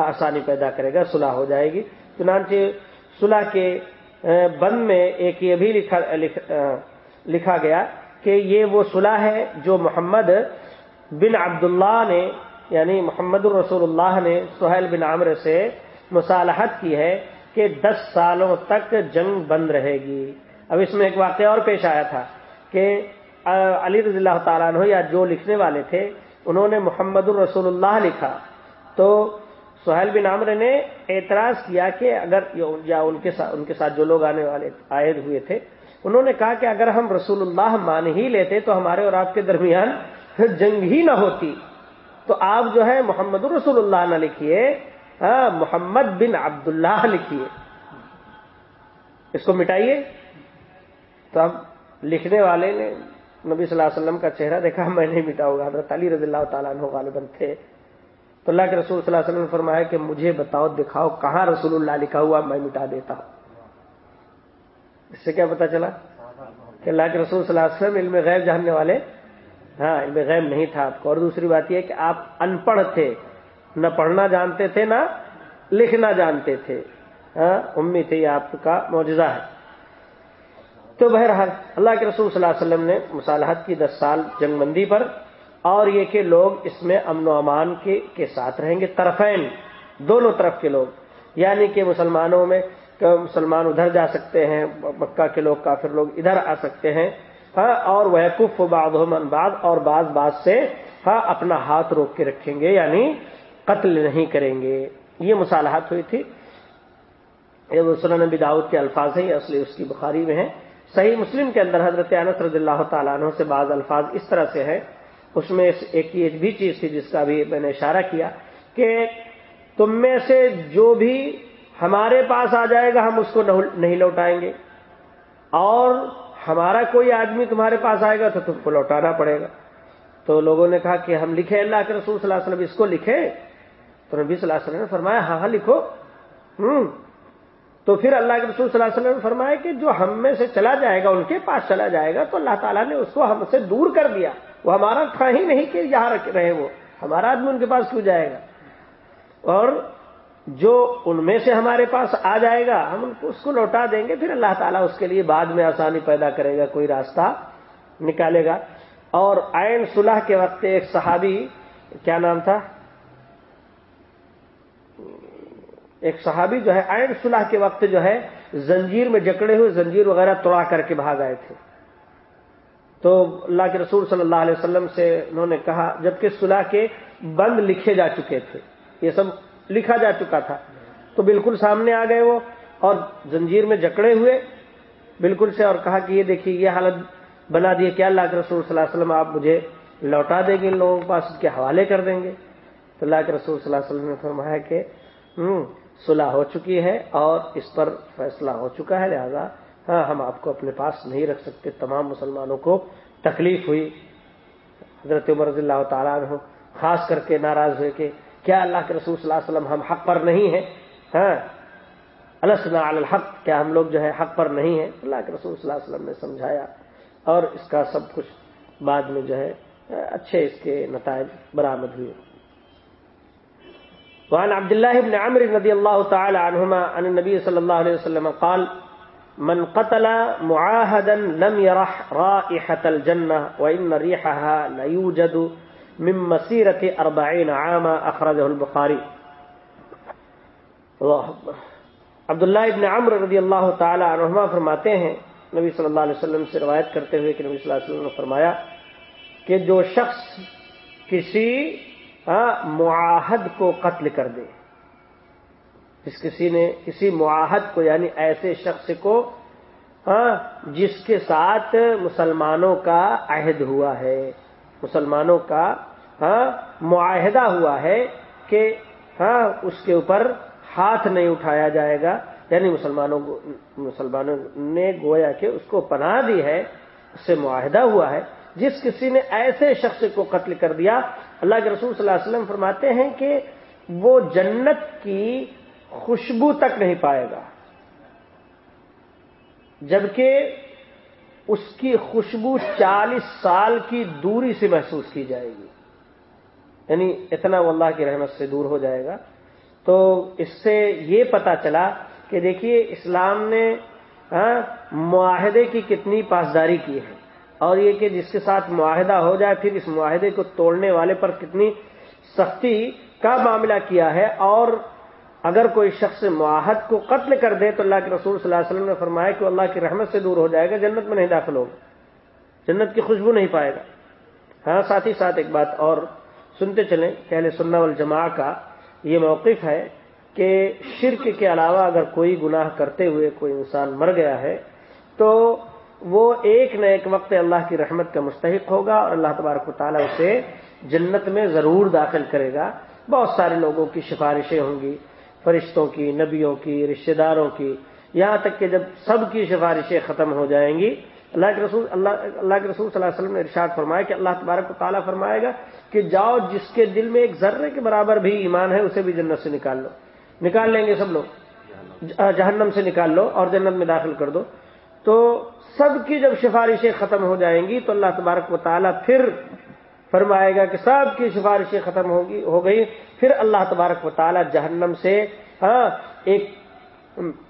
آسانی پیدا کرے گا صلح ہو جائے گی۔ چنانچہ صلح کے بند میں ایک یہ بھی لکھا لکھا گیا کہ یہ وہ صلح ہے جو محمد بن عبداللہ نے یعنی محمد الرسول اللہ نے سہیل بن عامر سے مصالحت کی ہے کہ دس سالوں تک جنگ بند رہے گی۔ اب اس میں ایک واقعہ اور پیش آیا تھا کہ علی رضی اللہ تعالیٰ عنہ یا جو لکھنے والے تھے، انہوں نے محمد الرسول اللہ لکھا۔ تو سہیل بن عامر نے اعتراض کیا کہ اگر یا ان کے ساتھ ان کے ساتھ جو لوگ آنے والے عائد ہوئے تھے، انہوں نے کہا کہ اگر ہم رسول اللہ مان ہی لیتے تو ہمارے اور آپ کے درمیان جنگ ہی نہ ہوتی۔ تو آپ جو ہے محمد الرسول اللہ نہ لکھیے محمد بن عبد اللہ لکھیے۔ اس کو مٹائیے۔ تو اب لکھنے والے نے نبی صلی اللہ علیہ وسلم کا چہرہ دیکھا، میں نہیں مٹاؤں گا، حضرت علی رضی اللہ تعالیٰ عنہ غالباً تھے۔ تو اللہ کے رسول صلی اللہ علیہ وسلم نے فرمایا کہ مجھے بتاؤ، دکھاؤ کہاں رسول اللہ لکھا ہوا میں مٹا دیتا ہوں۔ اس سے کیا پتا چلا؟ کہ اللہ کے رسول صلی اللہ علیہ وسلم علم غیب جاننے والے ہاں علم غیب نہیں تھا۔ آپ کو اور دوسری بات یہ کہ آپ ان پڑھ تھے۔ نہ پڑھنا جانتے تھے، نہ لکھنا جانتے تھے۔ ہاں امی تھے یہ آپ کا معجزہ ہے۔ تو بہرحال، اللہ کے رسول صلی اللہ علیہ وسلم نے مصالحت کی دس سال جنگ بندی پر اور یہ کہ لوگ اس میں امن و امان کے کے ساتھ رہیں گے، طرفین، دونوں طرف کے لوگ۔ یعنی کہ مسلمانوں میں مسلمان ادھر جا سکتے ہیں، مکہ کے لوگ، کافر لوگ ادھر آ سکتے ہیں۔ ہاں اور وہ کف باد بعد اور بعض بعض سے ہاں اپنا ہاتھ روک کے رکھیں گے یعنی قتل نہیں کریں گے۔ یہ مصالحات ہوئی تھی۔ یہ سنن نبی داؤد کے الفاظ ہیں، یہ اصلی اس کی بخاری میں ہیں۔ صحیح مسلم کے اندر حضرت انس رضی اللہ تعالیٰ عنہ سے بعض الفاظ اس طرح سے ہیں۔ اس میں ایک یہ بھی چیز تھی جس کا بھی میں نے اشارہ کیا کہ تم میں سے جو بھی ہمارے پاس آ جائے گا، ہم اس کو نہیں لوٹائیں گے۔ اور ہمارا کوئی آدمی تمہارے پاس آئے گا تو تم کو لوٹانا پڑے گا۔ تو لوگوں نے کہا کہ ہم لکھے اللہ کے رسول صلی اللہ علیہ وسلم، اس کو لکھے تو نبی صلی اللہ علیہ وسلم نے فرمایا ہاں ہاں لکھو۔ ہوں۔ تو پھر اللہ کے رسول صلی اللہ علیہ وسلم نے فرمایا کہ جو ہم میں سے چلا جائے گا، ان کے پاس چلا جائے گا، تو اللہ تعالیٰ نے اس کو ہم سے دور کر دیا۔ وہ ہمارا تھا ہی نہیں کہ یہاں رہے وہ۔ ہمارا آدمی ان کے پاس کیوں جائے گا؟ اور جو ان میں سے ہمارے پاس آ جائے گا، ہم ان کو اس کو لوٹا دیں گے، پھر اللہ تعالیٰ اس کے لیے بعد میں آسانی پیدا کرے گا، کوئی راستہ نکالے گا۔ اور عین صلح کے وقت ایک صحابی، کیا نام تھا؟ ایک صحابی جو ہے عین صلح کے وقت جو ہے زنجیر میں جکڑے ہوئے زنجیر وغیرہ توڑا کر کے بھاگ آئے تھے۔ تو اللہ کے رسول صلی اللہ علیہ وسلم سے انہوں نے کہا، جبکہ صلح کے بند لکھے جا چکے تھے، یہ سب لکھا جا چکا تھا۔ تو بالکل سامنے آ گئے وہ اور زنجیر میں جکڑے ہوئے بالکل سے اور کہا کہ یہ دیکھیے، یہ حالت بنا دیے کیا اللہ کے رسول صلی اللہ علیہ وسلم آپ مجھے لوٹا دیں گے؟ ان لوگوں کے پاس اس کے حوالے کر دیں گے۔ تو اللہ کے رسول صلی اللہ علیہ وسلم نے فرمایا کہ صلح ہو چکی ہے اور اس پر فیصلہ ہو چکا ہے، لہذا ہاں ہم آپ کو اپنے پاس نہیں رکھ سکتے۔ تمام مسلمانوں کو تکلیف ہوئی۔ حضرت عمر رضی اللہ تعالیٰ عنہ، خاص کر کے ناراض ہوئے کہ کیا اللہ کے رسول صلی اللہ علیہ وسلم ہم حق پر نہیں ہیں؟ ہاں السنا الحق، کیا ہم لوگ جو ہے حق پر نہیں ہیں؟ اللہ کے رسول صلی اللہ علیہ وسلم نے سمجھایا۔ اور اس کا سب کچھ بعد میں جو ہے، اچھے اس کے نتائج برآمد ہوئے۔ وعن عبد الله بن عمرو رضي الله تعالى عنهما عن النبي صلى الله عليه وسلم قال، من قتل معاهدا لم يرح رائحة الجنة، وإن ريحها ليوجد من مسيرة أربعين عاما. أخرجه البخاري. اللہ اکبر عبداللہ ابن عمر رضی اللہ تعالی عنہما فرماتے ہیں، نبی صلی اللہ علیہ وسلم سے روایت کرتے ہوئے کہ نبی صلی اللہ علیہ وسلم نے فرمایا کہ جو شخص کسی معاہد کو قتل کر دے۔ جس کسی نے، کسی معاہد کو یعنی ایسے شخص کو جس کے ساتھ مسلمانوں کا عہد ہوا ہے۔ مسلمانوں کا معاہدہ ہوا ہے کہ ہاں اس کے اوپر ہاتھ نہیں اٹھایا جائے گا۔ یعنی مسلمانوں مسلمانوں نے گویا کہ اس کو پناہ دی ہے، اس سے معاہدہ ہوا ہے۔ جس کسی نے ایسے شخص کو قتل کر دیا اللہ کے رسول صلی اللہ علیہ وسلم فرماتے ہیں کہ وہ جنت کی خوشبو تک نہیں پائے گا۔ جبکہ اس کی خوشبو چالیس سال کی دوری سے محسوس کی جائے گی۔ یعنی اتنا وہ اللہ کی رحمت سے دور ہو جائے گا۔ تو اس سے یہ پتا چلا کہ دیکھیے اسلام نے ہاں، معاہدے کی کتنی پاسداری کی ہے۔ اور یہ کہ جس کے ساتھ معاہدہ ہو جائے، پھر اس معاہدے کو توڑنے والے پر کتنی سختی کا معاملہ کیا ہے؟ اور اگر کوئی شخص معاہد کو قتل کر دے، تو اللہ کے رسول صلی اللہ علیہ وسلم نے فرمایا کہ اللہ کی رحمت سے دور ہو جائے گا، جنت میں نہیں داخل ہوگا، جنت کی خوشبو نہیں پائے گا۔ ہاں ساتھ ہی ساتھ ایک بات اور سنتے چلیں پہلے سننا والجماع کا یہ موقف ہے کہ شرک کے علاوہ اگر کوئی گناہ کرتے ہوئے کوئی انسان مر گیا ہے، تو وہ ایک نہ ایک وقت اللہ کی رحمت کا مستحق ہوگا اور اللہ تبارک و تعالیٰ اسے جنت میں ضرور داخل کرے گا۔ بہت سارے لوگوں کی سفارشیں ہوں گی، فرشتوں کی، نبیوں کی، رشتہ داروں کی۔ یہاں تک کہ جب سب کی سفارشیں ختم ہو جائیں گی، اللہ کے رسول، اللہ اللہ کے رسول صلی اللہ علیہ وسلم نے ارشاد فرمایا کہ اللہ تبارک و تعالیٰ فرمائے گا کہ جاؤ جس کے دل میں ایک ذرے کے برابر بھی ایمان ہے، اسے بھی جنت سے نکال لو۔ نکال لیں گے سب لوگ؟ جہنم سے نکال لو اور جنت میں داخل کر دو۔ تو سب کی جب سفارشیں ختم ہو جائیں گی تو اللہ تبارک و تعالیٰ پھر فرمائے گا کہ سب کی سفارشیں ختم ہوگی، ہو گئی۔ پھر اللہ تبارک و تعالیٰ جہنم سے ہاں ایک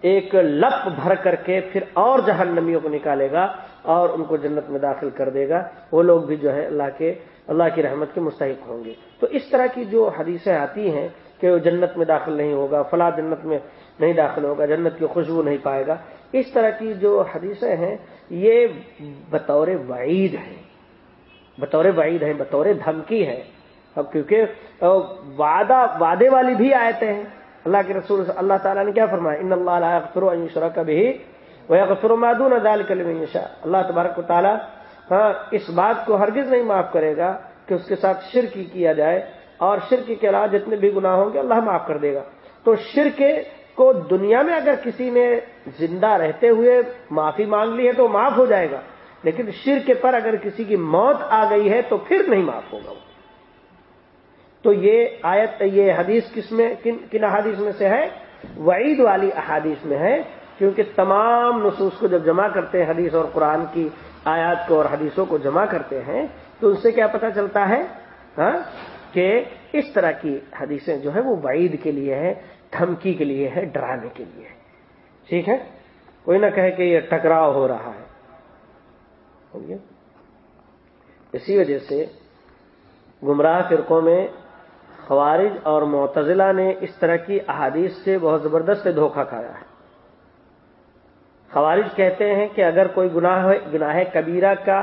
ایک لپ بھر کر کے پھر اور جہنمیوں کو نکالے گا اور ان کو جنت میں داخل کر دے گا۔ وہ لوگ بھی جو ہے اللہ کے، اللہ کی رحمت کے مستحق ہوں گے۔ تو اس طرح کی جو حدیثیں آتی ہیں کہ وہ جنت میں داخل نہیں ہوگا، فلاں جنت میں نہیں داخل ہوگا، جنت کی خوشبو نہیں پائے گا۔ اس طرح کی جو حدیثیں ہیں، یہ بطور وعید ہیں۔ بطور وعید ہیں، بطور دھمکی ہے اب کیونکہ وعدہ، وعدے والی بھی آئے ہیں۔ اللہ کے رسول، اللہ تعالیٰ نے کیا فرمایا؟ ان اللہ علیہ کا بھی وہ مادون ادال کلم شاہ اللہ تبارک و تعالیٰ ہاں اس بات کو ہرگز نہیں معاف کرے گا کہ اس کے ساتھ شرک کیا جائے۔ اور شرک کے علاوہ جتنے بھی گناہ ہوں گے، اللہ معاف کر دے گا۔ تو شرک کو دنیا میں اگر کسی نے زندہ رہتے ہوئے معافی مانگ لی ہے تو معاف ہو جائے گا، لیکن شرک پر اگر کسی کی موت آ گئی ہے تو پھر نہیں معاف ہوگا وہ۔ تو یہ آیت، یہ حدیث کس میں، کن کن احادیث میں سے ہے؟ وعید والی احادیث میں ہے، کیونکہ تمام نصوص کو جب جمع کرتے ہیں، حدیث اور قرآن کی آیات کو اور حدیثوں کو جمع کرتے ہیں، تو ان سے کیا پتہ چلتا ہے؟ ہاں کہ اس طرح کی حدیثیں جو ہے وہ وعید کے لیے ہے دھمکی کے لیے ہے ڈرانے کے لیے ٹھیک ہے؟ کوئی نہ کہے کہ یہ ٹکراؤ ہو رہا ہے۔ اسی وجہ سے گمراہ فرقوں میں خوارج اور معتزلہ نے اس طرح کی احادیث سے بہت زبردست دھوکہ کھایا ہے۔ خوارج کہتے ہیں کہ اگر کوئی گناہ گناہ کبیرہ کا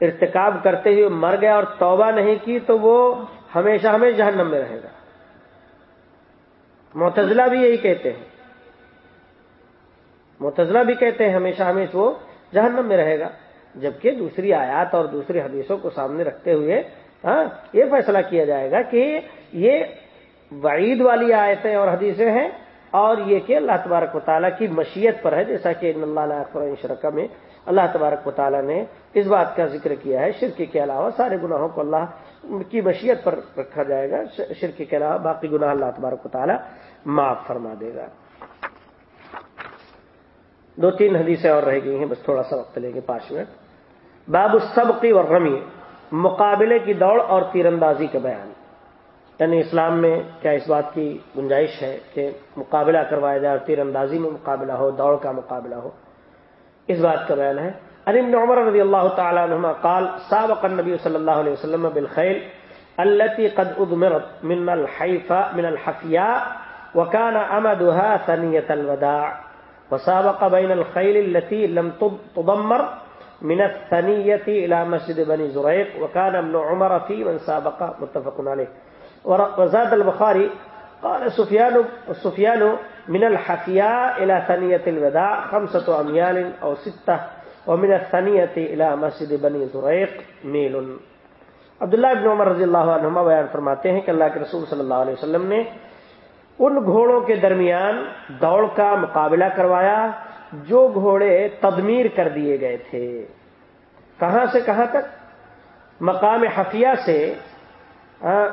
ارتکاب کرتے ہوئے مر گیا اور توبہ نہیں کی تو وہ ہمیشہ ہمیشہ جہنم میں رہے گا۔ معتزلہ بھی یہی کہتے ہیں۔ متضلہ بھی کہتے ہیں ہمیشہ ہمیشہ وہ جہنم میں رہے گا، جبکہ دوسری آیات اور دوسری حدیثوں کو سامنے رکھتے ہوئے ہاں یہ فیصلہ کیا جائے گا کہ یہ وعید والی آیتیں اور حدیثیں ہیں اور یہ کہ اللہ تبارک و تعالیٰ کی مشیت پر ہے، جیسا کہ اللہ قرآن شرکہ میں اللہ تبارک و تعالیٰ نے اس بات کا ذکر کیا ہے شرکی کے علاوہ سارے گناہوں کو اللہ کی مشیت پر رکھا جائے گا شرکی کے علاوہ باقی گناہ اللہ تبارک و تعالیٰ معاف فرما دے گا۔ دو تین حدیثیں اور رہ گئی ہیں، بس تھوڑا سا وقت لیں گے پانچ منٹ۔ باب السبقی اور رمی مقابلے کی دوڑ اور تیر اندازی کا بیان۔ یعنی اسلام میں کیا اس بات کی گنجائش ہے کہ مقابلہ کروایا جائے اور تیر اندازی میں مقابلہ ہو، دوڑ کا مقابلہ ہو؟ اس بات کا بیان ہے۔ ابن عمر رضی اللہ تعالی عنہما قال، سابق النبی صلی اللہ علیہ وسلم بالخیل التي قد ادمرت من الحیفہ من الحفیاء وكان امدها ثنیت الوداع. وسابق بين الخيل التي لم تضمر من الثنية إلى مسجد بني زريق، وكان ابن عمر في من سابق، متفق عليه. وزاد البخاري، قال سفيان سفيان من الحفياء إلى ثنية الوداع خمسة أميال أو ستة، ومن الثنية إلى مسجد بني زريق ميل. عبداللہ ابن عمر رضی اللہ عنہما بیان فرماتے ہیں کہ اللہ کے رسول صلی اللہ علیہ وسلم نے ان گھوڑوں کے درمیان دوڑ کا مقابلہ کروایا جو گھوڑے تدمیر کر دیے گئے تھے۔ کہاں سے کہاں تک؟ مقام حفیہ سے ہاں،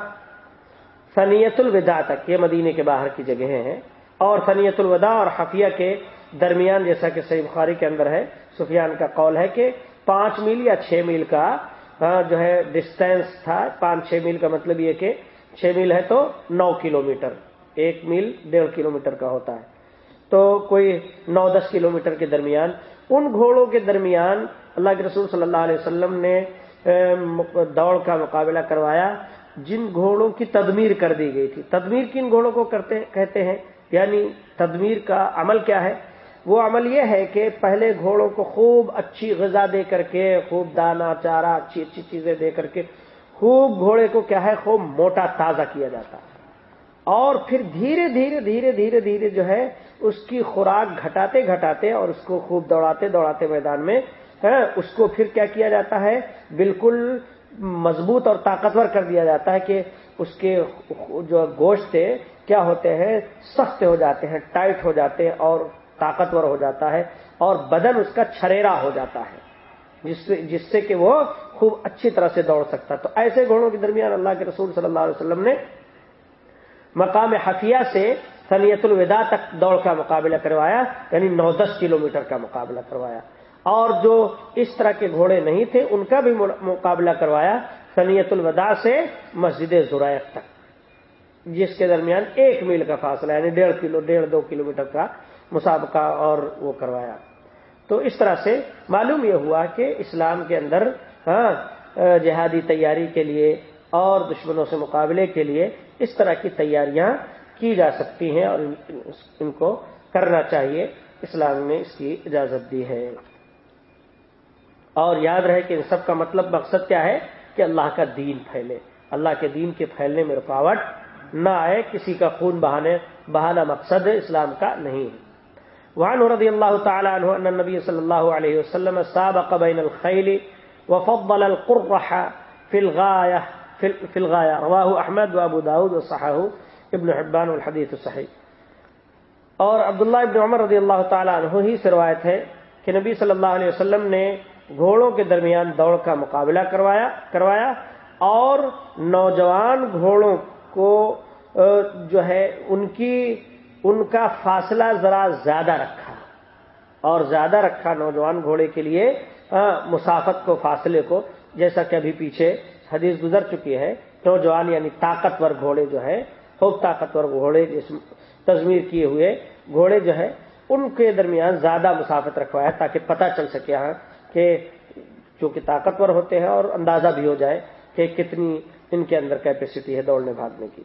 سنیت الوداع تک۔ یہ مدینے کے باہر کی جگہیں ہیں۔ اور سنیت الوداع اور حفیہ کے درمیان، جیسا کہ صحیح بخاری کے اندر ہے، سفیان کا قول ہے کہ پانچ میل یا چھ میل کا ہاں، جو ہے ڈسٹینس تھا۔ پانچ چھ میل کا مطلب یہ کہ چھ میل ہے تو نو کلو میٹر ایک میل ڈیڑھ کلو میٹر کا ہوتا ہے۔ تو کوئی نو دس کلو میٹر کے درمیان، ان گھوڑوں کے درمیان اللہ کے رسول صلی اللہ علیہ وسلم نے دوڑ کا مقابلہ کروایا، جن گھوڑوں کی تدمیر کر دی گئی تھی۔ تدمیر کن گھوڑوں کو کرتے، کہتے ہیں؟ یعنی تدمیر کا عمل کیا ہے؟ وہ عمل یہ ہے کہ پہلے گھوڑوں کو خوب اچھی غذا دے کر کے، خوب دانا چارہ، اچھی اچھی چیزیں دے کر کے، خوب گھوڑے کو کیا ہے؟ خوب موٹا تازہ کیا جاتا۔ ہے اور پھر دھیرے دھیرے دھیرے دھیرے دھیرے جو ہے، اس کی خوراک گھٹاتے گھٹاتے اور اس کو خوب دوڑاتے دوڑاتے میدان میں ہاں، اس کو پھر کیا کیا جاتا ہے؟ بالکل مضبوط اور طاقتور کر دیا جاتا ہے کہ اس کے جو گوشت تھے کیا ہوتے ہیں؟ سخت ہو جاتے ہیں، ٹائٹ ہو جاتے ہیں اور طاقتور ہو جاتا ہے اور بدن اس کا چھریرا ہو جاتا ہے، جس سے جس سے کہ وہ خوب اچھی طرح سے دوڑ سکتا تو ایسے گھوڑوں کے درمیان اللہ کے رسول صلی اللہ علیہ وسلم نے مقام حفیہ سے سنیت الوداع تک دوڑ کا مقابلہ کروایا یعنی نو دس کلو میٹر کا مقابلہ کروایا۔ اور جو اس طرح کے گھوڑے نہیں تھے، ان کا بھی مقابلہ کروایا سنیت الوداع سے مسجد زرائق تک۔ جس کے درمیان ایک میل کا فاصلہ یعنی ڈیڑھ کلو ڈیڑھ دو کلو میٹر کا مسابقہ اور وہ کروایا۔ تو اس طرح سے معلوم یہ ہوا کہ اسلام کے اندر ہاں جہادی تیاری کے لیے اور دشمنوں سے مقابلے کے لیے اس طرح کی تیاریاں کی جا سکتی ہیں اور ان کو کرنا چاہیے۔ اسلام نے اس کی اجازت دی ہے۔ اور یاد رہے کہ ان سب کا مطلب مقصد کیا ہے؟ کہ اللہ کا دین پھیلے۔ اللہ کے دین کے پھیلنے میں رکاوٹ نہ آئے، کسی کا خون بہانے، بہانا مقصد اسلام کا نہیں۔ ہے وعن رضی اللہ تعالی عنہ ان النبی صلی اللہ علیہ وسلم سابق بین الخیل وفضل القرح فی الغایہ۔ فی الغایا رواہ احمد و ابو داود و صحاح ابن حبان الحدیث الصحیح۔ اور عبداللہ ابن عمر رضی اللہ تعالی عنہ ہی سے روایت ہے کہ نبی صلی اللہ علیہ وسلم نے گھوڑوں کے درمیان دوڑ کا مقابلہ کروایا کروایا اور نوجوان گھوڑوں کو جو ہے، ان کی، ان کا فاصلہ ذرا زیادہ رکھا۔ اور زیادہ رکھا نوجوان گھوڑے کے لیے مسافت کو، فاصلے کو، جیسا کہ ابھی پیچھے حدیث گزر چکی ہے نوجوان یعنی طاقتور گھوڑے جو ہے خوب طاقتور گھوڑے جس تزمیر کیے ہوئے گھوڑے جو ہے ان کے درمیان زیادہ مسافت رکھوایا تاکہ پتہ چل سکے ہاں کہ چونکہ طاقتور ہوتے ہیں اور اندازہ بھی ہو جائے کہ کتنی ان کے اندر کیپیسٹی ہے دوڑنے بھاگنے کی۔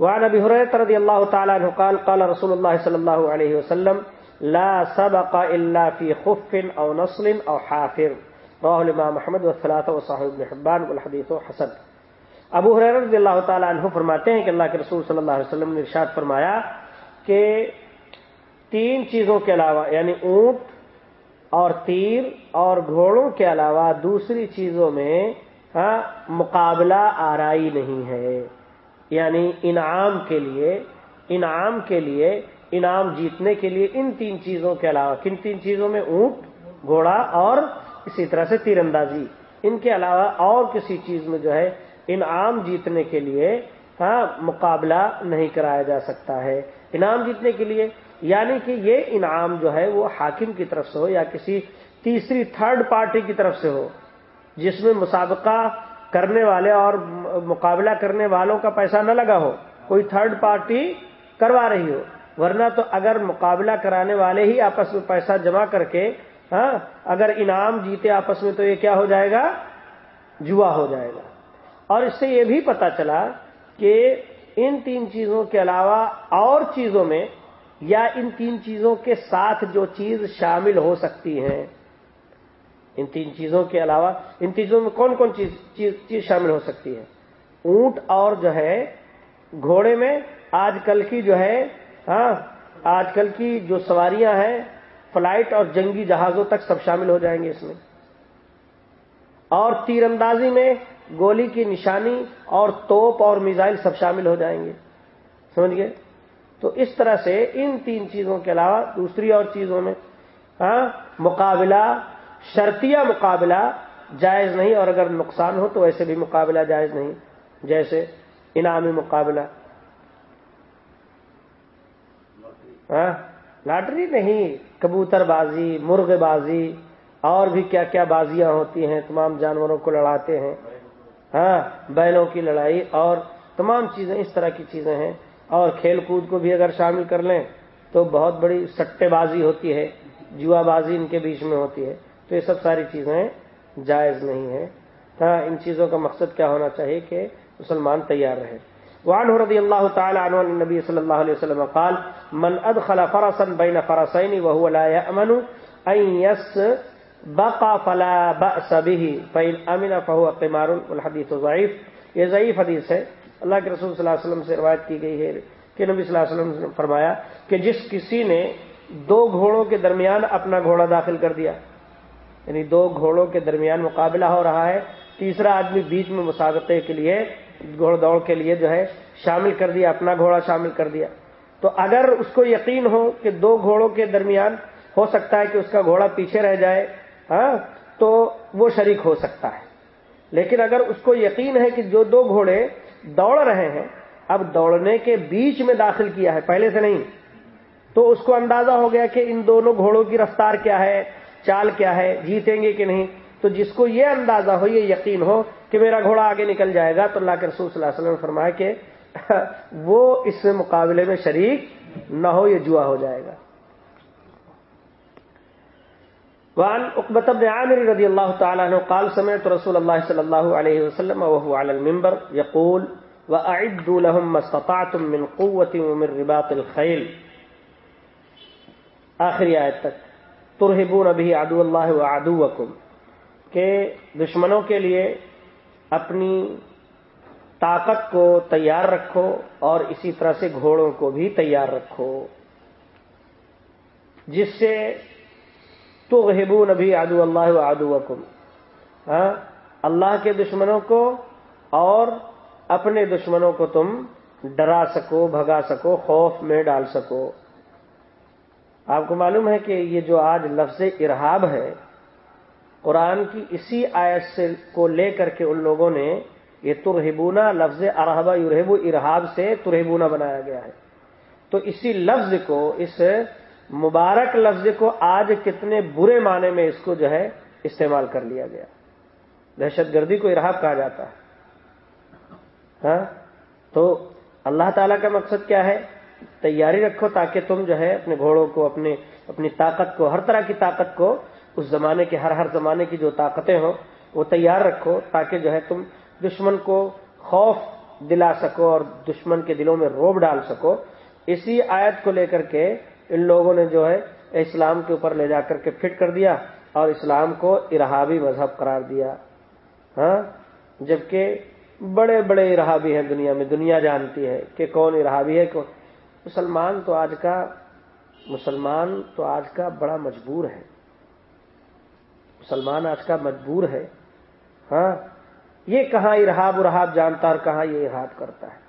وعن ابي هريره رضي الله تعالى عنه قال قال رسول الله صلى الله عليه وسلم، لا سبق الا في خف او نصل او حافر۔ رواه الامام محمد والثلاثه وصحيح ابن حبان والحديث حسن. ابو حریر رضی اللہ تعالی عنہ فرماتے ہیں کہ اللہ کے رسول صلی اللہ علیہ وسلم نے ارشاد فرمایا کہ تین چیزوں کے علاوہ یعنی اونٹ اور تیر اور گھوڑوں کے علاوہ دوسری چیزوں میں ہاں مقابلہ آرائی نہیں ہے۔ یعنی انعام کے لیے، انعام کے لیے، انعام جیتنے کے لیے ان تین چیزوں کے علاوہ، کن تین چیزوں میں؟ اونٹ، گھوڑا اور اسی طرح سے تیر اندازی ان کے علاوہ اور کسی چیز میں جو ہے انعام جیتنے کے لیے ہاں مقابلہ نہیں کرایا جا سکتا ہے۔ انعام جیتنے کے لیے یعنی کہ یہ انعام جو ہے وہ حاکم کی طرف سے ہو یا کسی تیسری تھرڈ پارٹی کی طرف سے ہو، جس میں مسابقہ کرنے والے اور مقابلہ کرنے والوں کا پیسہ نہ لگا ہو، کوئی تھرڈ پارٹی کروا رہی ہو۔ ورنہ تو اگر مقابلہ کرانے والے ہی آپس میں پیسہ جمع کر کے ہاں؟ اگر انعام جیتے آپس میں تو یہ کیا ہو جائے گا؟ جوا ہو جائے گا۔ اور اس سے یہ بھی پتا چلا کہ ان تین چیزوں کے علاوہ اور چیزوں میں یا ان تین چیزوں کے ساتھ جو چیز شامل ہو سکتی ہیں ان تین چیزوں کے علاوہ ان چیزوں میں کون کون چیز چیز, چیز شامل ہو سکتی ہے؟ اونٹ اور جو ہے گھوڑے میں آج کل کی جو ہے ہاں آج کل کی جو سواریاں ہیں فلائٹ اور جنگی جہازوں تک سب شامل ہو جائیں گے اس میں۔ اور تیر اندازی میں گولی کی نشانی اور توپ اور میزائل سب شامل ہو جائیں گے۔ سمجھ گئے؟ تو اس طرح سے ان تین چیزوں کے علاوہ دوسری اور چیزوں میں ہاں مقابلہ، شرطیہ مقابلہ جائز نہیں، اور اگر نقصان ہو تو ویسے بھی مقابلہ جائز نہیں۔ جیسے انعامی مقابلہ۔ ہاں لاٹری نہیں۔ کبوتر بازی، مرغ بازی، اور بھی کیا کیا بازیاں ہوتی ہیں، تمام جانوروں کو لڑاتے ہیں۔ ہاں بیلوں کی لڑائی اور تمام چیزیں اس طرح کی چیزیں ہیں۔ اور کھیل کود کو بھی اگر شامل کر لیں تو بہت بڑی سٹے بازی ہوتی ہے، جوا بازی ان کے بیچ میں ہوتی ہے۔ تو یہ سب ساری چیزیں جائز نہیں ہیں۔ ہاں ان چیزوں کا مقصد کیا ہونا چاہیے کہ مسلمان تیار رہے۔ وعن رضی اللہ تعالی عنہ نبی صلی اللہ علیہ وسلم قال، من ادخل فرسا بین فرسین وهو لا يأمن ان يس بقى فلا بأس به، فإن امن فهو قمار. والحديث ضعيف یہ ضعیف حدیث ہے۔ اللہ کے رسول صلی اللہ علیہ وسلم سے روایت کی گئی ہے کہ نبی صلی اللہ علیہ وسلم نے فرمایا کہ جس کسی نے دو گھوڑوں کے درمیان اپنا گھوڑا داخل کر دیا یعنی دو گھوڑوں کے درمیان مقابلہ ہو رہا ہے، تیسرا آدمی بیچ میں مسابقے کے لیے گھوڑ دوڑ کے لیے جو ہے شامل کر دیا، اپنا گھوڑا شامل کر دیا۔ تو اگر اس کو یقین ہو کہ دو گھوڑوں کے درمیان ہو سکتا ہے کہ اس کا گھوڑا پیچھے رہ جائے ہاں تو وہ شریک ہو سکتا ہے۔ لیکن اگر اس کو یقین ہے کہ جو دو گھوڑے دوڑ رہے ہیں، اب دوڑنے کے بیچ میں داخل کیا ہے، پہلے سے نہیں، تو اس کو اندازہ ہو گیا کہ ان دونوں گھوڑوں کی رفتار کیا ہے، چال کیا ہے، جیتیں گے کہ نہیں۔ تو جس کو یہ اندازہ ہو، یہ یقین ہو کہ میرا گھوڑا آگے نکل جائے گا تو اللہ کے رسول صلی اللہ علیہ وسلم نے فرمایا کہ وہ اس مقابلے میں شریک نہ ہو، یہ جوا ہو جائے گا۔ وعن اقبت بن عامر رضی اللہ تعالی عنہ قال سمعت رسول اللہ صلی اللہ علیہ وسلم وهو على المنبر يقول واعدوا لهم ما استطعتم من قوه ومن رباط الخيل۔ آخری آیت تک۔ ترہبون بھی ادو اللہ و کہ دشمنوں کے لیے اپنی طاقت کو تیار رکھو اور اسی طرح سے گھوڑوں کو بھی تیار رکھو۔ جس سے تو غبو نبی ادو اللہ و ہاں؟ اللہ کے دشمنوں کو اور اپنے دشمنوں کو تم ڈرا سکو، بھگا سکو، خوف میں ڈال سکو۔ آپ کو معلوم ہے کہ یہ جو آج لفظ ارہاب ہے قرآن کی اسی آیت سے کو لے کر کے ان لوگوں نے یہ ترہبونا لفظ ارحبا یورہب ارہاب سے ترہبونا بنایا گیا ہے۔ تو اسی لفظ کو، اس مبارک لفظ کو آج کتنے برے معنی میں اس کو جو ہے استعمال کر لیا گیا۔ دہشت گردی کو ارہاب کہا جاتا ہے۔ ہاں؟ تو اللہ تعالی کا مقصد کیا ہے؟ تیاری رکھو تاکہ تم جو ہے اپنے گھوڑوں کو، اپنے، اپنی طاقت کو، ہر طرح کی طاقت کو اس زمانے کے ہر ہر زمانے کی جو طاقتیں ہوں، وہ تیار رکھو تاکہ جو ہے تم دشمن کو خوف دلا سکو اور دشمن کے دلوں میں روب ڈال سکو۔ اسی آیت کو لے کر کے ان لوگوں نے جو ہے اسلام کے اوپر لے جا کر کے فٹ کر دیا اور اسلام کو ارہابی مذہب قرار دیا۔ ہاں؟ جبکہ بڑے بڑے ارہابی ہیں دنیا میں، دنیا جانتی ہے کہ کون ارہابی ہے، کون۔ مسلمان تو آج کا، مسلمان تو آج کا بڑا مجبور ہے۔ مسلمان آج کا مجبور ہے ہاں یہ کہاں ارہاب ارہاب جانتا اور کہاں یہ ارہاب کرتا ہے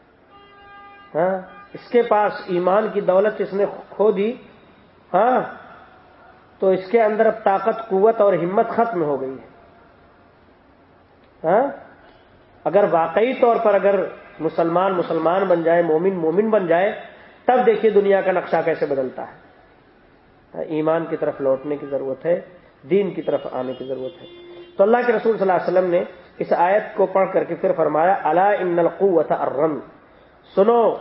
ہاں اس کے پاس ایمان کی دولت اس نے کھو دی ہاں تو اس کے اندر اب طاقت، قوت اور ہمت ختم ہو گئی ہے ہاں اگر واقعی طور پر اگر مسلمان مسلمان بن جائے، مومن مومن بن جائے، تب دیکھیے دنیا کا نقشہ کیسے بدلتا ہے ہاں، ایمان کی طرف لوٹنے کی ضرورت ہے دین کی طرف آنے کی ضرورت ہے۔ تو اللہ کے رسول صلی اللہ علیہ وسلم نے اس آیت کو پڑھ کر کے پھر فرمایا اللہ ان القوت ارم سنو،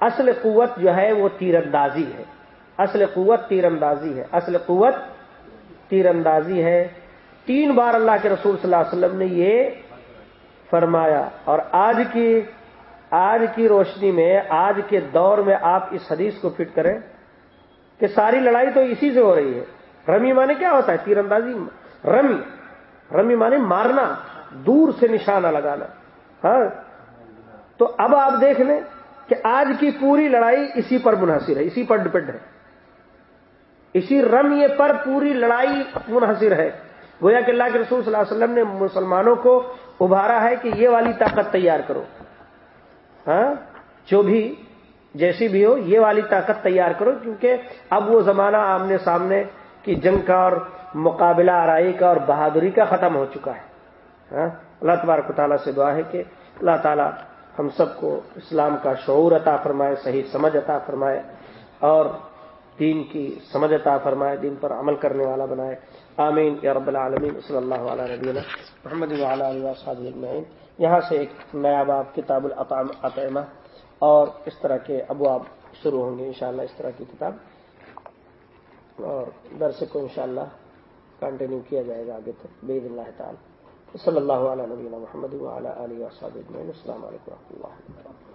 اصل قوت جو ہے وہ تیر اندازی ہے۔ اصل قوت تیر اندازی ہے۔ اصل قوت تیر اندازی ہے۔ تین بار اللہ کے رسول صلی اللہ علیہ وسلم نے یہ فرمایا۔ اور آج کی آج کی روشنی میں، آج کے دور میں آپ اس حدیث کو فٹ کریں کہ ساری لڑائی تو اسی سے ہو رہی ہے۔ رمی مانے کیا ہوتا ہے؟ تیر اندازی رمی. رمی مانے مارنا، دور سے نشانہ لگانا. ہاں؟ تو اب آپ دیکھ لیں کہ آج کی پوری لڑائی اسی پر منحصر ہے، اسی پر ڈپینڈ ہے. اسی رمی پر پوری لڑائی منحصر ہے. گویا کہ اللہ کے رسول صلی اللہ علیہ وسلم نے مسلمانوں کو ابھارا ہے کہ یہ والی طاقت تیار کرو. ہاں؟ جو بھی، جیسی بھی ہو، یہ والی طاقت تیار کرو، کیونکہ اب وہ زمانہ آمنے سامنے کی جنگ کا اور مقابلہ آرائی کا اور بہادری کا ختم ہو چکا ہے۔ ہاں؟ اللہ تبارک تعالیٰ سے دعا ہے کہ اللہ تعالیٰ ہم سب کو اسلام کا شعور عطا فرمائے، صحیح سمجھ عطا فرمائے اور دین کی سمجھ عطا فرمائے، دین پر عمل کرنے والا بنائے۔ آمین۔ یا رب العالمین، صلی اللہ علیہ نبینا محمد اجمعین۔ یہاں سے ایک نیا باب، کتاب الطعمہ اور اس طرح کے ابواب شروع ہوں گے انشاءاللہ، اس طرح کی کتاب۔ اور درس کو انشاءاللہ کنٹینیو کیا جائے گا آگے تک بید اللہ تعالیٰ۔ صلی اللہ علیہ نبینا محمد علیہ وسلم السلام علیکم و رحمۃ اللہ